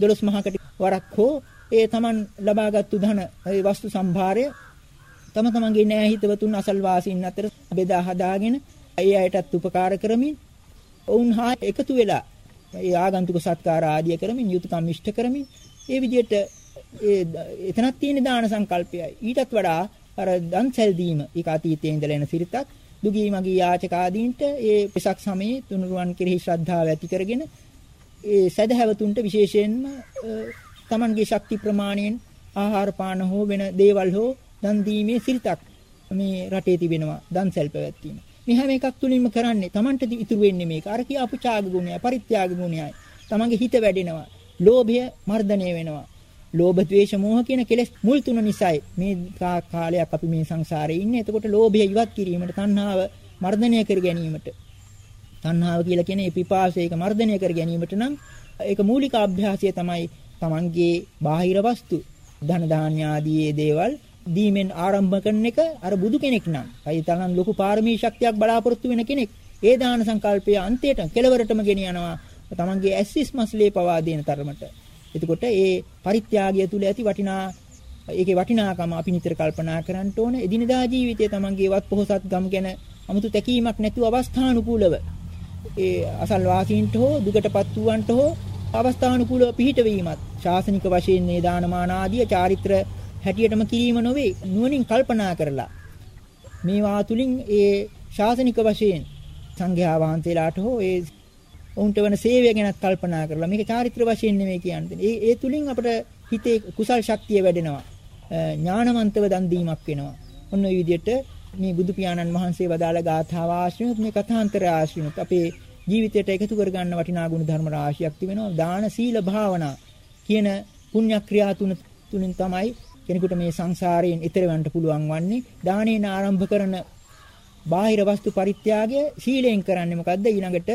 12 මහකට වරක් හෝ ඒ Taman ලබාගත්තු ධන ඒ වස්තු සම්භාරය තම තමන්ගේ නෑ හිතවතුන් අසල්වාසීන් අතර බෙදා හදාගෙන ඒ අයටත් උපකාර කරමින් ඔවුන් හා එකතු වෙලා ඒ ආගන්තුක සත්කාර ආදිය කරමින් යුතුයකම් ඉෂ්ට කරමින් ඒ විදිහට ඒ එතනක් තියෙන දාන සංකල්පයයි. ඊටත් වඩා අර දන්සල් දීම ඒක අතීතයේ ඉඳලා එන සිරිතක් දුගී මගී යාචක ආදීන්ට ඒ පිසක් සමයේ තුනුරුවන් කෙරෙහි ශ්‍රද්ධාව ඇති කරගෙන ඒ සදහැවතුන්ට විශේෂයෙන්ම Tamanගේ ශක්ති ප්‍රමාණයෙන් ආහාර පාන හෝ වෙන දේවල් හෝ දන් දීමේ සිරිතක් මේ රටේ තිබෙනවා දන්සල් පැවැත්වීම. මේ හැම එකක් තුලින්ම කරන්නේ Tamanට ඉතුරු වෙන්නේ මේක. අර කියාපු ඡාග ගුණය, පරිත්‍යාග ගුණයයි. Tamanගේ හිත වැඩෙනවා. ලෝභය මර්ධනය වෙනවා. ලෝභ ද්වේෂ මෝහ කියන කෙලෙස් මුල් තුන නිසායි. මේ කාලයක් අපි මේ සංසාරේ ඉන්නේ. එතකොට ලෝභය ඉවත් කිරීමට තණ්හාව මර්ධනය කර ගැනීමට. තණ්හාව කියලා කියන්නේ පිපාසයක මර්ධනය කර ගැනීමට නම් ඒක මූලික අභ්‍යාසය තමයි Tamanගේ බාහිර වස්තු. ධන දාන්‍ය ආදී දේවල් දීමෙන් ආරම්භ කරන එක අර බුදු කෙනෙක් නම්. අයි තරම් ලොකු පාරමී ශක්තියක් බලාපොරොත්තු වෙන කෙනෙක්. ඒ දාන සංකල්පයේ අන්තයට කෙලවරටම ගෙනියනවා තමන්ගේ ඇස්සිස් මස්ලේ පවා දෙන තරමට. එතකොට ඒ පරිත්‍යාගය තුල ඇති වටිනා ඒකේ වටිනාකම අපි නිතර කල්පනා කරන්න ඕන. එදිනදා ජීවිතයේ තමන්ගේ වත් පොහසත් ගම් ගැන 아무තු තැකීමක් නැතුව අවස්ථානුකූලව ඒ අසල් වාසීන්ට හෝ දුකටපත් වූවන්ට හෝ අවස්ථානුකූලව පිහිටවීමත් ශාසනික වශයෙන් මේ දානමාන ආදී චාරිත්‍ර හැටියටම කිරීම නොවේ නුවණින් කල්පනා කරලා මේවා තුලින් ඒ ශාසනික වශයෙන් සංඝයා වහන්සේලාට හෝ ඒ ඔවුන්ට වෙන සේවය ගැන කල්පනා කරලා මේක චාරිත්‍ර වශයෙන් නෙමෙයි කියන්නේ. ඒ ඒ තුලින් අපිට හිතේ කුසල් ශක්තිය වැඩෙනවා. ඥානවන්තව දන් දීමක් වෙනවා. ඔන්න ඔය විදිහට මේ බුදු පියාණන් වහන්සේ වදාළ ගාථාව ආශ්‍රයොත් මේ කථාන්තර ආශ්‍රයොත් අපේ ජීවිතයට එකතු කරගන්න වටිනා ගුණ ධර්ම රාශියක් තිබෙනවා. දාන සීල භාවනා කියන පුණ්‍ය ක්‍රියා තුන තුලින් තමයි කෙනෙකුට මේ සංසාරයෙන් ඈතර වෙන්න පුළුවන් වන්නේ. දානේන ආරම්භ කරන බාහිර වස්තු පරිත්‍යාගය සීලයෙන් කරන්නේ මොකද්ද? ඊළඟට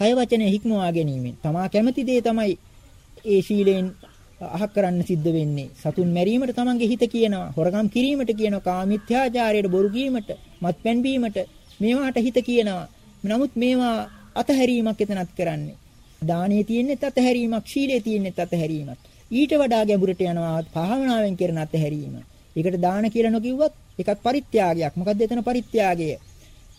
කය වචනේ හික්මවා ගැනීමෙන්. තමා කැමති දේ තමයි ඒ සීලයෙන් අහක් කරන්න සිද්ධ වෙන්නේ. සතුන් මැරීමට තමන්ගේ හිත කියනවා. හොරකම් කිරීමට කියනවා. කාමීත්‍යාචාරයට බොරු කීමට, මත්පැන් බීමට මේවාට හිත කියනවා. නමුත් මේවා අතහැරීමක් එතනත් කරන්නේ. දානයේ තියෙන්නේ අතහැරීමක්, ශීලයේ තියෙන්නේ අතහැරීමක්. ඊට වඩා ගැඹුරට යනවා භාවනාවෙන් කරන අතහැරීම. ඒකට දාන කියලා නොකියුවත් ඒකත් පරිත්‍යාගයක්. මොකද්ද එතන පරිත්‍යාගය?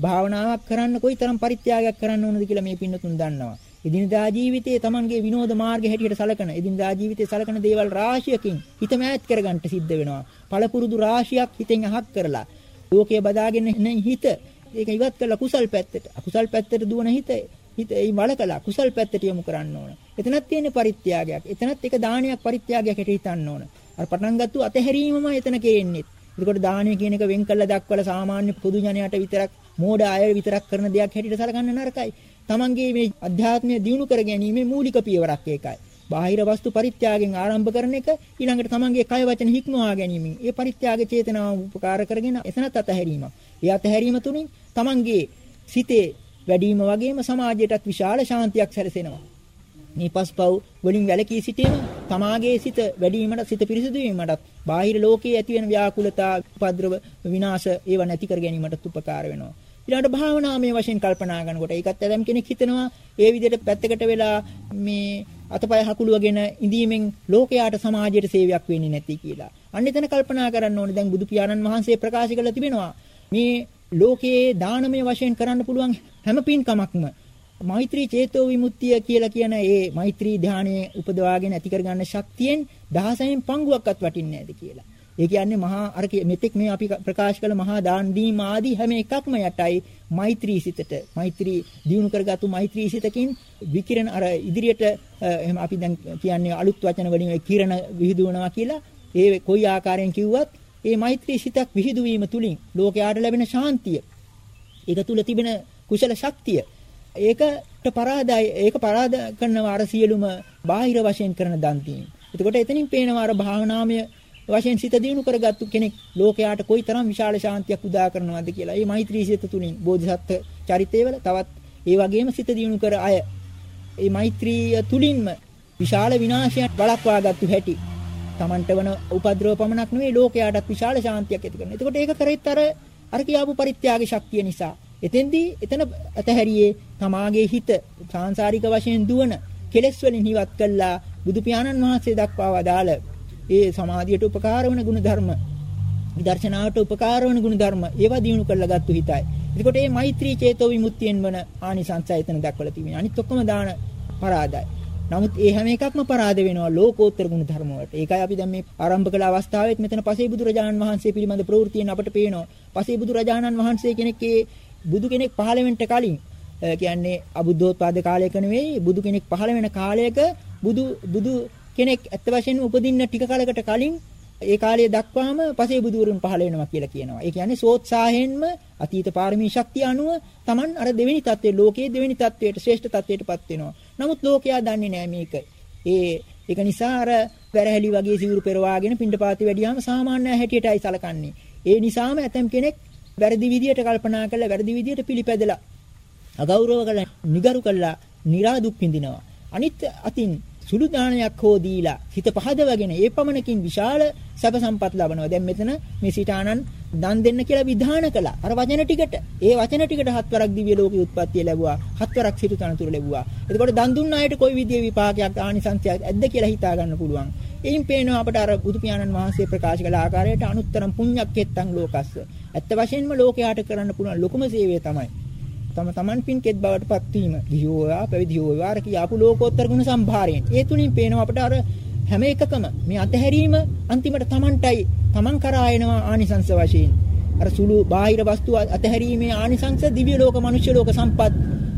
භාවනාවක් කරන්න කොයිතරම් පරිත්‍යාගයක් කරන්න ඕනද කියලා මේ පින්නතුන් දන්නවා. එදිනදා ජීවිතයේ Tamanගේ විනෝද මාර්ග හැටියට සලකන එදිනදා ජීවිතයේ සලකන දේවල් රාශියකින් හිත මෑත් කරගන්න සිද්ධ වෙනවා. පළපුරුදු රාශියක් හිතෙන් අහක් කරලා ලෝකයේ බදාගෙන හිත ඒක ඉවත් කරලා කුසල් පැත්තට අකුසල් පැත්තට දුවන හිත හිත ඒ වලකලා කුසල් පැත්තට යොමු කරන්න ඕන. එතනත් තියෙන පරිත්‍යාගයක්. එතනත් එක දානයක් පරිත්‍යාගයක් හැටියට හිතන්න ඕන. අර පටන් ගත්තු අතහැරීමම එතන කෙරෙන්නේ. එතකොට දානය කියන එක වෙන් කළා දක්වලා සාමාන්‍ය පොදු ජනයාට විතරක් මෝඩ අය විතරක් කරන දෙයක් හැටියට සලකන්න නරකයි. Tamange මේ අධ්‍යාත්මය දියුණු කර ගැනීමේ මූලික පියවරක් ඒකයි. බාහිර වස්තු පරිත්‍යාගයෙන් ආරම්භ කරන එක ඊළඟට Tamange කය වචන හික්මවා ගැනීම. ඒ පරිත්‍යාග චේතනාව උපකාර කරගෙන එතනත් අතහැරීමක්. ඒ අතහැරීම තුලින් Tamange සිතේ වැඩිම වගේම සමාජයටත් විශාල ශාන්තියක් සැලසෙනවා. මේ පස්පව් වලින් වැළකී සිටීම තමාගේ සිත වැඩිවීමට සිත පිරිසිදු වීමටත් බාහිර ලෝකයේ ඇති වෙන ව්‍යාකූලතා උපද්‍රව විනාශ ඒව නැති කර ගැනීමටත් උපකාර වෙනවා ඊළඟට භාවනාමය වශයෙන් කල්පනා කරනකොට ඒකත් ඇදම් කෙනෙක් හිතනවා ඒ විදිහට පැත්තකට වෙලා මේ අතපය හකුලුවගෙන ඉඳීමෙන් ලෝකයාට සමාජයට සේවයක් වෙන්නේ නැති කියලා. අන්න එතන කල්පනා කරන්න ඕනේ දැන් බුදු පියාණන් වහන්සේ ප්‍රකාශ කළා තිබෙනවා. මේ ලෝකයේ දානමය වශයෙන් කරන්න පුළුවන් හැම පින්කමක්ම මෛත්‍රී චේතෝ විමුක්තිය කියලා කියන ඒ මෛත්‍රී ධානයේ උපදවාගෙන ඇති කරගන්න ශක්තියෙන් දහසෙන් පංගුවක්වත් වටින්නේ නැද්ද කියලා. ඒ කියන්නේ මහා අර මෙතෙක් මේ අපි ප්‍රකාශ කළ මහා දාන දීම ආදී හැම එකක්ම යටයි මෛත්‍රී සිතට මෛත්‍රී දියුණු කරගත්තු මෛත්‍රී සිතකින් විකිරණ අර ඉදිරියට එහෙම අපි දැන් කියන්නේ අලුත් වචන වලින් ඒ කිරණ විහිදුවනවා කියලා ඒ කොයි ආකාරයෙන් කිව්වත් ඒ මෛත්‍රී සිතක් විහිදු වීම තුලින් ලෝකයාට ලැබෙන ශාන්තිය ඒක තුල තිබෙන කුසල ශක්තිය ඒකට පරාදයි ඒක පරාද කරනවා අර සියලුම බාහිර වශයෙන් කරන දන් දීම. එතකොට එතනින් පේනවා අර භාවනාමය වශයෙන් සිත දිනු කරගත්තු කෙනෙක් ලෝකයාට කොයිතරම් විශාල ශාන්තියක් උදා කරනවද කියලා. මේ මෛත්‍රී සිත තුලින් බෝධිසත්ව චරිතයවල තවත් ඒ වගේම සිත දිනු කර අය මේ මෛත්‍රිය තුලින්ම විශාල විනාශයක් බලක්වාගත්තු හැටි. Tamanට වන උපද්‍රව පමණක් නෙවෙයි ලෝකයාටත් විශාල ශාන්තියක් ඇති කරනවා. එතකොට ඒක කරෙත් අර අර කියාපු පරිත්‍යාග ශක්තිය නිසා. එතෙන්දී එතන අතහැරියේ තමාගේ හිත සාංශාරික වශයෙන් දුවන කෙලෙස් වලින් හිවත් කළා බුදු පියාණන් වහන්සේ දක්වා වදාළ ඒ සමාධියට උපකාර වන ගුණ ධර්ම විදර්ශනාවට උපකාර වන ගුණ ධර්ම ඒවා දිනු කරලා ගත්තු හිතයි. එතකොට මේ මෛත්‍රී චේතෝ විමුක්තියෙන් වන ආනිසංසය එතන දක්වලා තිබෙනවා. අනිත් ඔක්කොම දාන පරාදයි. නමුත් ඒ හැම එකක්ම පරාද වෙනවා ලෝකෝත්තර ගුණ ධර්ම වලට. ඒකයි අපි දැන් මේ ආරම්භ කළ අවස්ථාවෙත් මෙතන පසේ බුදු රජාණන් වහන්සේ පිළිබඳ ප්‍රවෘත්තියෙන් අපට පේනවා. පසේ බුදු රජාණන් වහන්සේ කෙනෙක්ගේ බුදු කෙනෙක් පහළ වෙන්න කලින් කියන්නේ අබුද්ධෝත්පාද කාලයක නෙවෙයි බුදු කෙනෙක් පහළ වෙන කාලයක බුදු බුදු කෙනෙක් ඇත්ත වශයෙන්ම උපදින්න ටික කාලයකට කලින් ඒ කාලය දක්වාම පසේ බුදුරුන් පහළ වෙනවා කියලා කියනවා. ඒ කියන්නේ සෝත්සාහයෙන්ම අතීත පාරමී ශක්තිය අනුව Taman අර දෙවෙනි தත්ත්වයේ ලෝකයේ දෙවෙනි தත්ත්වයට ශ්‍රේෂ්ඨ தත්ත්වයටපත් වෙනවා. නමුත් ලෝකයා දන්නේ නැහැ මේක. ඒ ඒක නිසා අර වැරහැලි වගේ සිවුරු පෙරවාගෙන පිණ්ඩපාති වැඩියාම සාමාන්‍ය හැටියටයි සලකන්නේ. ඒ නිසාම ඇතම් කෙනෙක් වැරදි විදියට කල්පනා කරලා වැරදි විදියට පිළිපැදලා අගෞරව කරලා නිගරු කරලා निराදුක් විඳිනවා. අනිත් අතින් සුළු දානයක් හෝ දීලා හිත පහදවගෙන ඒ පමණකින් විශාල සැප සම්පත් ලබනවා. දැන් මෙතන මේ සිතානන් දන් දෙන්න කියලා විධාන කළා. අර වචන ටිකට ඒ වචන ටිකට හත්වරක් දිව්‍ය ලෝකේ උත්පත්තිය ලැබුවා. හත්වරක් සිටු තනතුරු ලැබුවා. එතකොට දන් දුන්න අයට කොයි විදිහේ විපාකයක් ආනිසංසයක් ඇද්ද කියලා හිතා ගන්න පුළුවන්. එයින් පේනවා අපට අර බුදු පියාණන් වහන්සේ ප්‍රකාශ කළ ආකාරයට අනුත්තරම් පුණ්‍යක්කෙත්තං ලෝකස්ස. ඇත්ත වශයෙන්ම ලෝකයාට කරන්න පුළුවන් ලොකුම සේවය තමයි තම තමන් පින්කෙත් බවට පත්වීම ගිහියෝවා පැවිදියෝවා අර කියාපු ලෝකෝත්තර ගුණ සම්භාරයෙන්. ඒ තුලින් පේනවා අපිට අර හැම එකකම මේ අතහැරීම අන්තිමට තමන්ටයි. තමන් කරා එනවා ආනිසංස වශයෙන්. අර සුළු බාහිර වස්තු අතහැරීමේ ආනිසංස දිව්‍ය ලෝක මනුෂ්‍ය ලෝක සම්පත්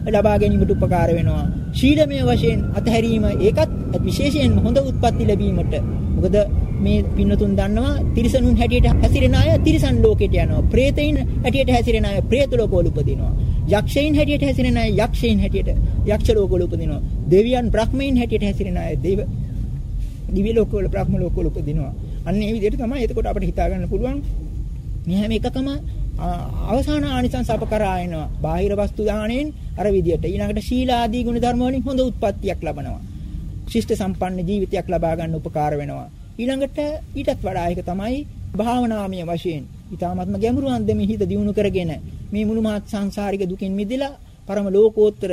ලබා ගැනීමට උපකාර වෙනවා. ශීලමය වශයෙන් අතහැරීම ඒකත් විශේෂයෙන්ම හොඳ උත්පත්ති ලැබීමට. මොකද මේ පින්නතුන් දන්නවා තිරිසනුන් හැටියට හැසිරෙන අය තිරිසන් ලෝකයට යනවා. ප්‍රේතයින් හැටියට හැසිරෙන අය ප්‍රේත ලෝකවල උපදිනවා. යක්ෂයින් හැටියට හැසිරෙන අය යක්ෂයින් හැටියට යක්ෂ ලෝකවල උපදිනවා. දෙවියන් බ්‍රහ්මයින් හැටියට හැසිරෙන අය දේව දිව්‍ය ලෝකවල බ්‍රහ්ම ලෝකවල උපදිනවා. අන්න ඒ විදිහට තමයි එතකොට අපිට හිතා ගන්න පුළුවන් මේ හැම එකකම අවසාන ආනිසංස අප කරා එනවා. බාහිර වස්තු දාණයෙන් අර විදියට. ඊළඟට ශීල ආදී ගුණ ධර්ම වලින් හොඳ උත්පත්තියක් ලබනවා. ශිෂ්ට සම්පන්න ජීවිතයක් ලබා ගන්න උපකාර වෙනවා. ඊළඟට ඊටත් වඩා එක තමයි භාවනාමය වශයෙන් ඊ타ත්ම ගැඹුරු අන්දමේ හිත දියුණු කරගෙන මේ මුළු මහත් සංසාරික දුකින් මිදලා පරම ලෝකෝත්තර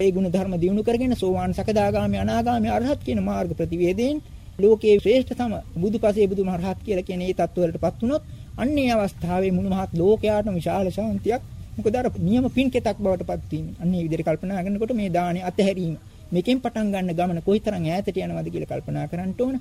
ඒ ගුණ ධර්ම දියුණු කරගෙන සෝවාන් සකදාගාමි අනාගාමි අරහත් කියන මාර්ග ප්‍රතිවේදයෙන් ලෝකයේ ශ්‍රේෂ්ඨතම බුදුපසේ බුදුමහරහත් කියලා කියන මේ தත්වවලටපත් වුණොත් අන්නේ අවස්ථාවේ මුළු මහත් ලෝකයාටම විශාල ශාන්තියක් මොකද අර නියම පින්කෙතක් බවට පත් වීම. අන්නේ විදිහට කල්පනා කරනකොට මේ දානේ අතහැරීම. මේකෙන් පටන් ගන්න ගමන කොයිතරම් ඈතට යනවද කියලා කල්පනා කරන්න ඕන.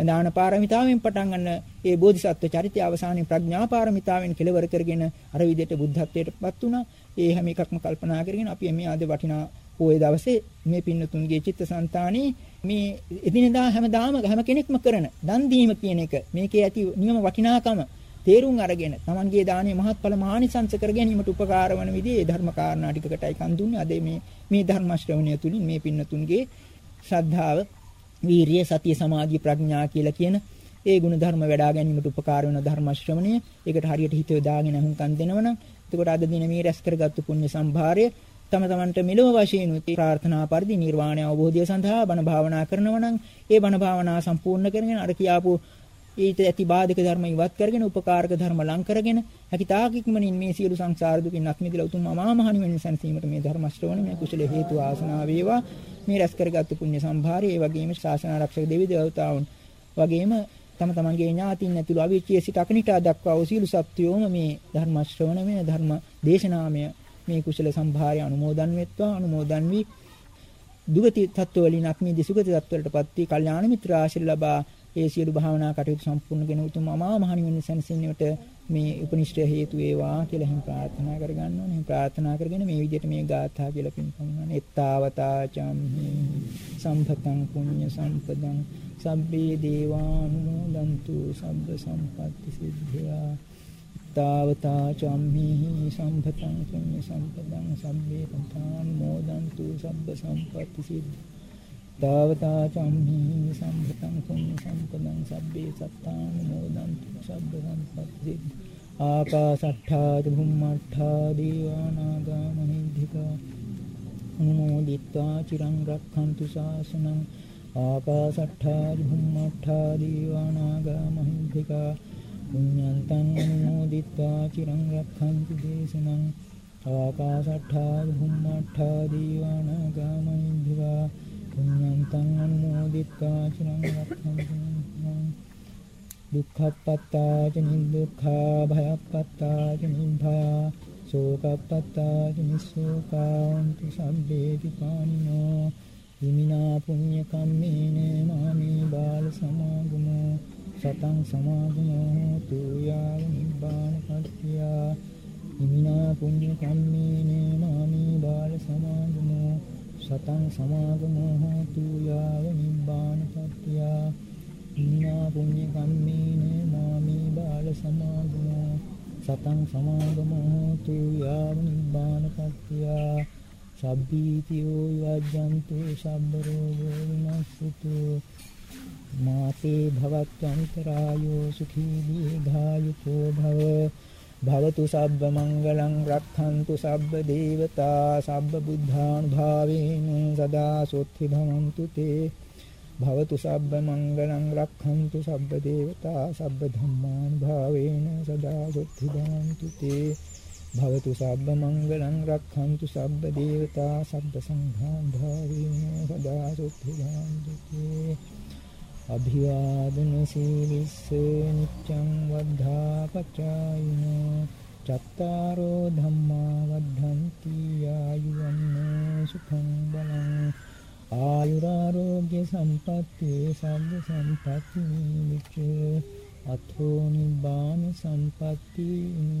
දාන පාරමිතාවෙන් පටන් ගන්න ඒ බෝධිසත්ව චරිතය අවසානයේ ප්‍රඥා පාරමිතාවෙන් කෙලවර කරගෙන අර විදිහට බුද්ධත්වයටපත් වුණා. ඒ හැම එකක්ම කල්පනා කරගෙන අපි මේ ආද වටිනා පොයේ දවසේ මේ පින්නතුන්ගේ චිත්තසංතානයේ මේ එදිනදා හැමදාම හැම කෙනෙක්ම කරන දන් දීම කියන එක මේකේ ඇති නියම වටිනාකම තේරුම් අරගෙන Tamanගේ දානීය මහත්ඵල මානිසංස කර ගැනීමට උපකාර වන විදිහේ ධර්ම කාරණා ටිකකටයි කන් දුන්නේ. අද මේ මේ ධර්ම ශ්‍රවණය තුලින් මේ පින්නතුන්ගේ ශ්‍රද්ධාව, වීරිය, සතිය, සමාධි, ප්‍රඥා කියලා කියන ඒ ගුණ ධර්ම වඩා ගැනීමට උපකාර වෙන ධර්ම ශ්‍රවණය. ඒකට හරියට හිත යොදාගෙන අහුම්කම් දෙනවනම් එතකොට අද දින මේ රැස් කරගත්තු පුණ්‍ය සම්භාරය තම තමන්ට මෙලොව වශයෙන් උති ප්‍රාර්ථනා පරිදි නිර්වාණය අවබෝධය සඳහා බණ භාවනා කරනවා නම් ඒ බණ භාවනා සම්පූර්ණ කරගෙන අර කියාපු ඊට ඇති බාධක ධර්ම ඉවත් කරගෙන උපකාරක ධර්ම ලං කරගෙන හැකිතාක් ඉක්මනින් මේ සියලු සංසාර දුකින් අත් මිදලා උතුම් අමා මහ නිවන සැනසීමට මේ ධර්ම ශ්‍රවණය මේ කුසල හේතු ආසනාව වේවා. මේ රැස් කරගත්තු පුණ්‍ය සම්භාරය ඒ වගේම ශාසන ආරක්ෂක දෙවි දේවතාවුන් වගේම තම තමන්ගේ ඥාතින් ඇතුළු අවිච්ඡේ සිට අකනිටා දක්වා වූ සියලු සත්වයෝම මේ ධර්ම ශ්‍රවණමය ධර්ම දේශනාමය මේ කුසල සම්භාරය අනුමෝදන් වෙත්වා අනුමෝදන් වී දුගති තත්ත්ව වලින් අක්මී දිසුගති තත්ත්වවලටපත් වී කල්යාණ මිත්‍ර ආශිර්වාද ලබා ඒ සියලු භාවනා කටයුතු සම්පූර්ණ ගෙන උතුම් අමා මහ නිවන සැනසෙන්නට මේ උපනිෂ්ඨ හේතු වේවා කියලා හිම් ප්‍රාර්ථනා කරගන්න ඕනේ. ප්‍රාර්ථනා කරගෙන මේ විදිහට මේ ගාථා කියලා පින්පමුණන. එත්තාවතා චම්හි සම්පතං පුඤ්ඤ සම්පදං සබ්බේ දේවානුමෝදන්තු සබ්බ සම්පatti සිද්ධා. එත්තාවතා චම්හි සම්පතං පුඤ්ඤ සම්පදං සබ්බේ පතානුමෝදන්තු සබ්බ සම්පatti සිද්ධා. තාවතා චම්හි සම්පතං පුඤ්ඤ සම්පතං සබ්බේ සත්තානුමෝදන්තු සබ්බ සම්පත්ති ආකාසට්ඨා චුම්මට්ඨා දීවානාගා මහිද්దికා අනුමෝදිත්වා චිරං රක්ඛන්තු ශාසනං ආකාසට්ඨා චුම්මට්ඨා දීවානාගා මහිද්దికා පුඤ්ඤන්තං අනුමෝදිත්වා චිරං රක්ඛන්තු දේශනං ආකාසට්ඨා චුම්මට්ඨා දීවානාගා මහිද්దికා පුඤ්ඤන්තං අනුමෝදිත්වා චිරං රක්ඛන්තු දුක්ඛප්පත්තා ච නිදුක්ඛා භයප්පත්තා ච නිභයා සෝකප්පත්තා ච නිසෝකාන්තු සම්බේති පානිනෝ හිමිනා පුඤ්ඤ කම්මේන මාමේ බාල සමාගමෝ සතං සමාගමෝ තු යාව නිබ්බාන පත්‍තියා හිමිනා පුඤ්ඤ කම්මේන මාමේ බාල සමාගමෝ සතං සමාගමෝ හෝතු යාව නිබ්බාන පත්‍තියා ඉන්නා පුඤ්ඤ කම්මේන මාමේ බාල සමාගමෝ. සතං සමාගමෝ හෝතු යාව නිබ්බාන පත්‍තියා සබ්බීතියෝ යජ්ජන්තු සබ්බ රෝගෝ විනස්සතු. මාතේ භවත්වන්තරායෝ සුඛී දීඝායුකෝ භව. භවතු සබ්බ මංගලං රක්ඛන්තු සබ්බ දේවතා සබ්බ බුද්ධානුභාවේන සදා සොත්ති භවන්තු තේ. භවතු සබ්බ මංගලං රක්ඛන්තු සබ්බ දේවතා සබ්බ ධම්මානුභාවේන සදා සොත්ති භවන්තු තේ. භවතු සබ්බ මංගලං රක්ඛන්තු සබ්බ දේවතා සබ්බ සංඝානුභාවේන සදා සොත්ති භවන්තු තේ. අභිවාදන සීලිස්ස නිච්ඡං වද්ධා පචායිනෝ චත්තාරෝ ධම්මා වද්ධන්ති ආයුවන්නෝ සුඛං බලං ආයුරාරෝග්‍ය සම්පatti සම්බ සම්පatti නිච්ච අතෝ නිබ්බාන සම්පatti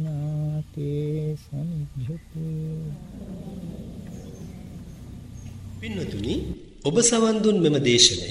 නාතේ සමිජ්ජතු පින්නතුනි ඔබ සවන් දුන් මෙම දේශනය